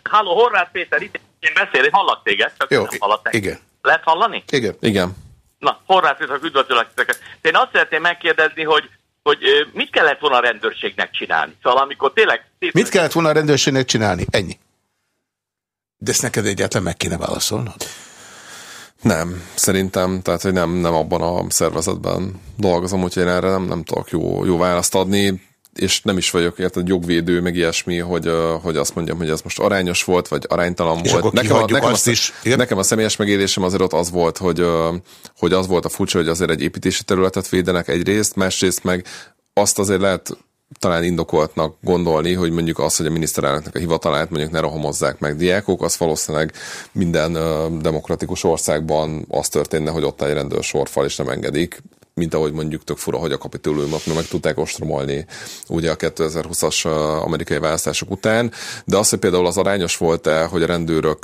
Halló, Horváth Péter, itt én beszélek, hallak téged, csak Jó, nem hallak téged. igen. Lehet hallani? Igen. Igen. Na, Horváth Péter, üdvözlök titeket. Én azt szeretném megkérdezni, hogy, hogy mit kellett volna a rendőrségnek csinálni? Szóval amikor tényleg... Mit kellett volna a rendőrségnek csinálni? Ennyi. De ezt neked egyáltalán meg kéne válaszolnod? Nem, szerintem, tehát hogy nem, nem abban a szervezetben dolgozom, úgyhogy én erre nem, nem tudok jó, jó választ adni, és nem is vagyok érted jogvédő, meg ilyesmi, hogy, hogy azt mondjam, hogy ez most arányos volt, vagy aránytalan És volt. Nekem, a, nekem, azt a, is. nekem a személyes megélésem azért ott az volt, hogy, hogy az volt a furcsa, hogy azért egy építési területet védenek egyrészt, másrészt meg azt azért lehet talán indokoltnak gondolni, hogy mondjuk az, hogy a miniszterelnöknek a hivatalát mondjuk ne rohamozzák meg diákok, az valószínűleg minden demokratikus országban az történne, hogy ott egy rendőrsorfal és nem engedik, mint ahogy mondjuk tök fura, hogy a kapitulumot meg tudták ostromolni ugye a 2020-as ö, amerikai választások után, de az, hogy például az arányos volt-e, hogy a rendőrök,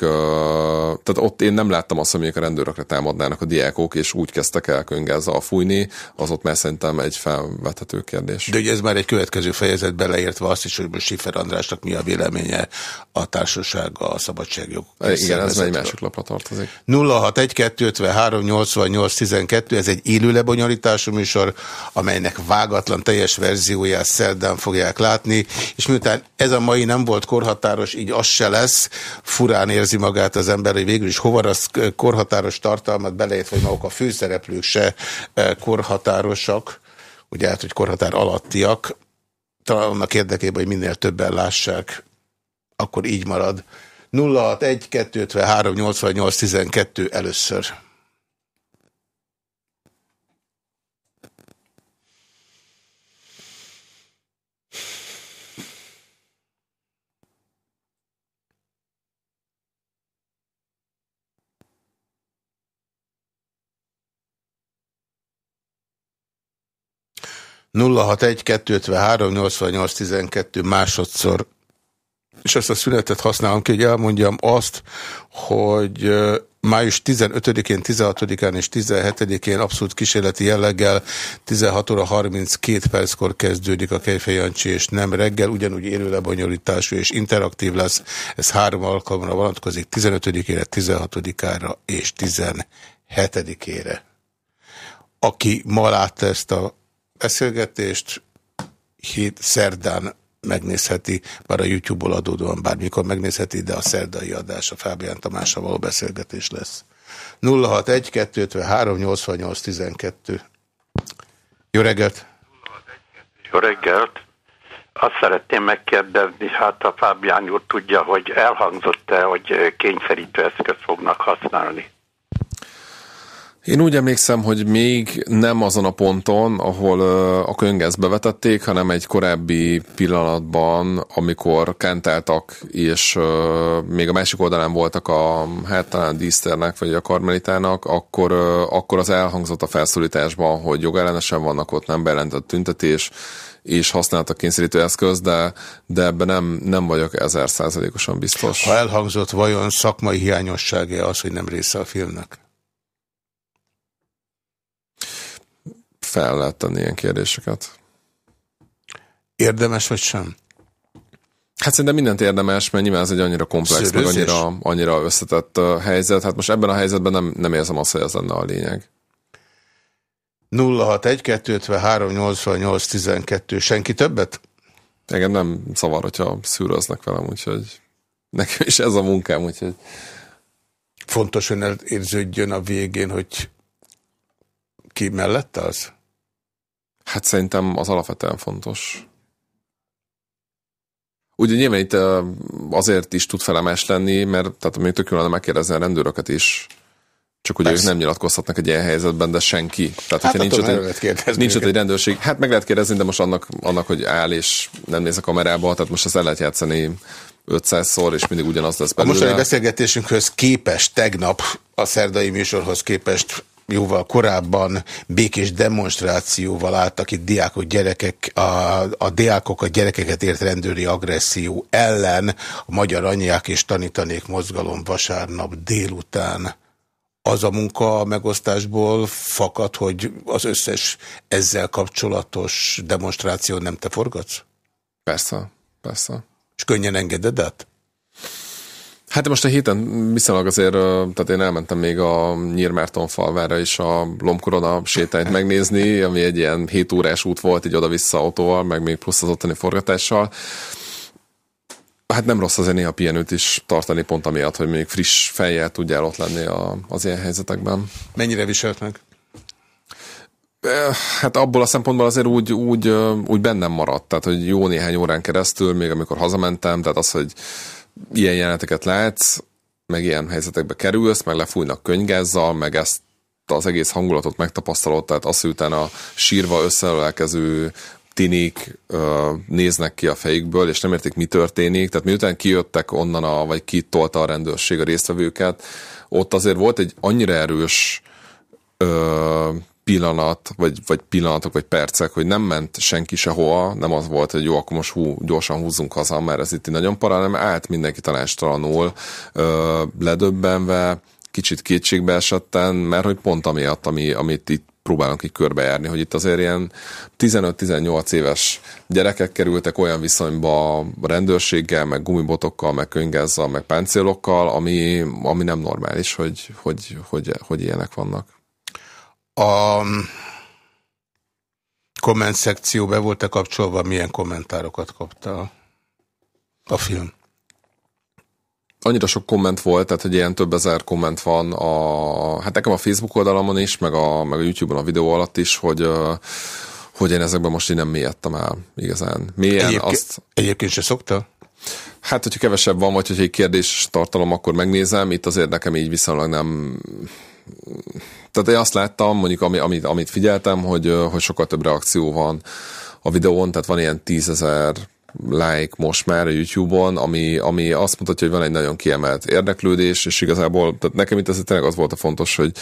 tehát ott én nem láttam azt, hogy mondjuk a rendőrökre támadnának a diákok, és úgy kezdtek el könygázzal fújni, az ott már szerintem egy felvethető kérdés. De ugye ez már egy következő fejezet beleértve azt is, hogy most Schiffer Andrásnak mi a véleménye a társasága a szabadságjog. Igen, ez egy másik lapra tartozik. 061-253-88-12, ez egy élő lebonyolítású műsor, amelynek vágatlan teljes verzióját szerdán fogják látni, és miután ez a mai nem volt korhatáros, így az se lesz, furán érzi magát az ember, hogy végül is hova az korhatáros tartalmat beleértve, hogy maguk a főszereplők se korhatárosak, ugye hát, hogy korhatár alattiak, talán annak érdekében, hogy minél többen lássák, akkor így marad. 061 253 88 12 először. Nulla hat egy kettő három nyolcvannyolc tizenkettő másodszor és ezt a szünetet használom ki, hogy elmondjam azt, hogy május 15-én, 16-án és 17-én abszolút kísérleti jelleggel 16 óra 32 perckor kezdődik a Kejfej Jancsi, és nem reggel, ugyanúgy élő lebonyolítású és interaktív lesz. Ez három alkalomra vonatkozik, 15-ére, 16-ára és 17-ére. Aki ma látta ezt a beszélgetést, hét szerdán megnézheti, bár a YouTube-ból adódóan bármikor megnézheti, de a szerdai adás a Fábián Tamással való beszélgetés lesz. 061 253 88 12 Jó reggelt! Jó reggelt! Azt szeretném megkérdezni, hát a Fábián úr tudja, hogy elhangzott-e, hogy kényszerítő eszközt fognak használni. Én úgy emlékszem, hogy még nem azon a ponton, ahol a könyvezt bevetették, hanem egy korábbi pillanatban, amikor kentáltak, és még a másik oldalán voltak a, hát talán Díszternek, vagy a Karmelitának, akkor, akkor az elhangzott a felszólításban, hogy jogellenesen vannak ott, nem bejelentett tüntetés, és használtak kényszerítő eszköz, de, de ebben nem, nem vagyok ezer százalékosan biztos. Ha elhangzott, vajon szakmai hiányossága az, hogy nem része a filmnek? Fel lehet tenni ilyen kérdéseket. Érdemes vagy sem? Hát szerintem mindent érdemes, mert nyilván ez egy annyira komplex, meg Szörözés? annyira, annyira összetett helyzet. Hát most ebben a helyzetben nem, nem érzem azt, hogy ez lenne a lényeg. 061 253 88 12 Senki többet? Engem nem szavar, hogyha szűröznek velem, úgyhogy nekem is ez a munkám, úgyhogy Fontos, hogy ne érződjön a végén, hogy ki mellette az? Hát szerintem az alapvetően fontos. Ugye nyilván itt azért is tud felemás lenni, mert tehát még tök jól megkérdezni a rendőröket is, csak ugye ők nem nyilatkozhatnak egy ilyen helyzetben, de senki. Tehát, Hát hogyha nincs ott, egy, nincs ott egy rendőrség, hát meg lehet kérdezni, de most annak, annak, hogy áll és nem néz a kamerába, tehát most ezt el lehet játszani 500-szor, és mindig ugyanaz lesz A belőle. mostani beszélgetésünkhöz képest tegnap a szerdai műsorhoz képest jóval korábban békés demonstrációval álltak itt diákok, gyerekek, a, a diákok a gyerekeket ért rendőri agresszió ellen a Magyar Anyják és Tanítanék mozgalom vasárnap délután. Az a munka megosztásból fakad, hogy az összes ezzel kapcsolatos demonstráció nem te forgatsz? Persze, persze. És könnyen engeded át? Hát most a héten viszonylag azért, tehát én elmentem még a Nyírmárton falvára is a Lomkorona sétányt megnézni, ami egy ilyen 7 órás út volt, így oda-vissza autóval, meg még plusz az ottani forgatással. Hát nem rossz azért néha pihenőt is tartani pont amiatt, hogy még friss fejjel tudjál ott lenni a, az ilyen helyzetekben. Mennyire viselt meg? Hát abból a szempontból azért úgy, úgy, úgy bennem maradt, tehát hogy jó néhány órán keresztül, még amikor hazamentem, tehát az, hogy ilyen jeleneteket látsz, meg ilyen helyzetekbe kerülsz, meg lefújnak könygázzal, meg ezt az egész hangulatot megtapasztalod, tehát az, hogy utána sírva összeölelkező tinik néznek ki a fejükből, és nem értik, mi történik. Tehát miután kijöttek onnan, a, vagy kitolta a rendőrség a résztvevőket, ott azért volt egy annyira erős ö, pillanat, vagy, vagy pillanatok, vagy percek, hogy nem ment senki sehova, nem az volt, hogy jó, akkor most hú, gyorsan húzzunk haza, mert ez itt nagyon para, hanem állt mindenki tanástalanul, ö, ledöbbenve, kicsit kétségbe esetten, mert hogy pont amiatt, ami, amit itt próbálunk így körbejárni, hogy itt azért ilyen 15-18 éves gyerekek kerültek olyan viszonyba a rendőrséggel, meg gumibotokkal, meg könygázzal, meg páncélokkal, ami, ami nem normális, hogy, hogy, hogy, hogy ilyenek vannak. A komment szekció be volt-e kapcsolva, milyen kommentárokat kaptál a film? annyira sok komment volt, tehát hogy ilyen több ezer komment van a, hát nekem a Facebook oldalamon is, meg a, meg a YouTube-on a videó alatt is, hogy, hogy én ezekben most így nem mélyedtem el igazán. Mélyen Egyébként, azt... egyébként se szokta? Hát, hogyha kevesebb van, vagy hogyha egy kérdés tartalom, akkor megnézem. Itt azért nekem így viszonylag nem... Tehát én azt láttam, mondjuk ami, amit, amit figyeltem, hogy, hogy sokkal több reakció van a videón, tehát van ilyen tízezer like most már a YouTube-on, ami, ami azt mutatja, hogy van egy nagyon kiemelt érdeklődés, és igazából tehát nekem itt ez tényleg az volt a fontos, hogy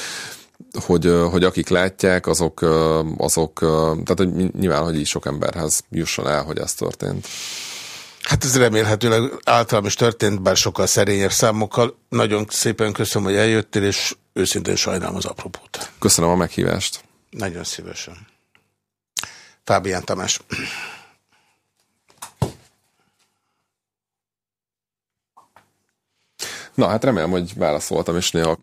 hogy, hogy akik látják, azok, azok tehát hogy nyilván, hogy így sok emberhez jusson el, hogy ez történt. Hát ez remélhetőleg általam is történt, bár sokkal szerényebb számokkal. Nagyon szépen köszönöm, hogy eljöttél, és őszintén sajnálom az apropót. Köszönöm a meghívást. Nagyon szívesen. Fábián Tamás. Na, hát remélem, hogy válaszoltam, és néha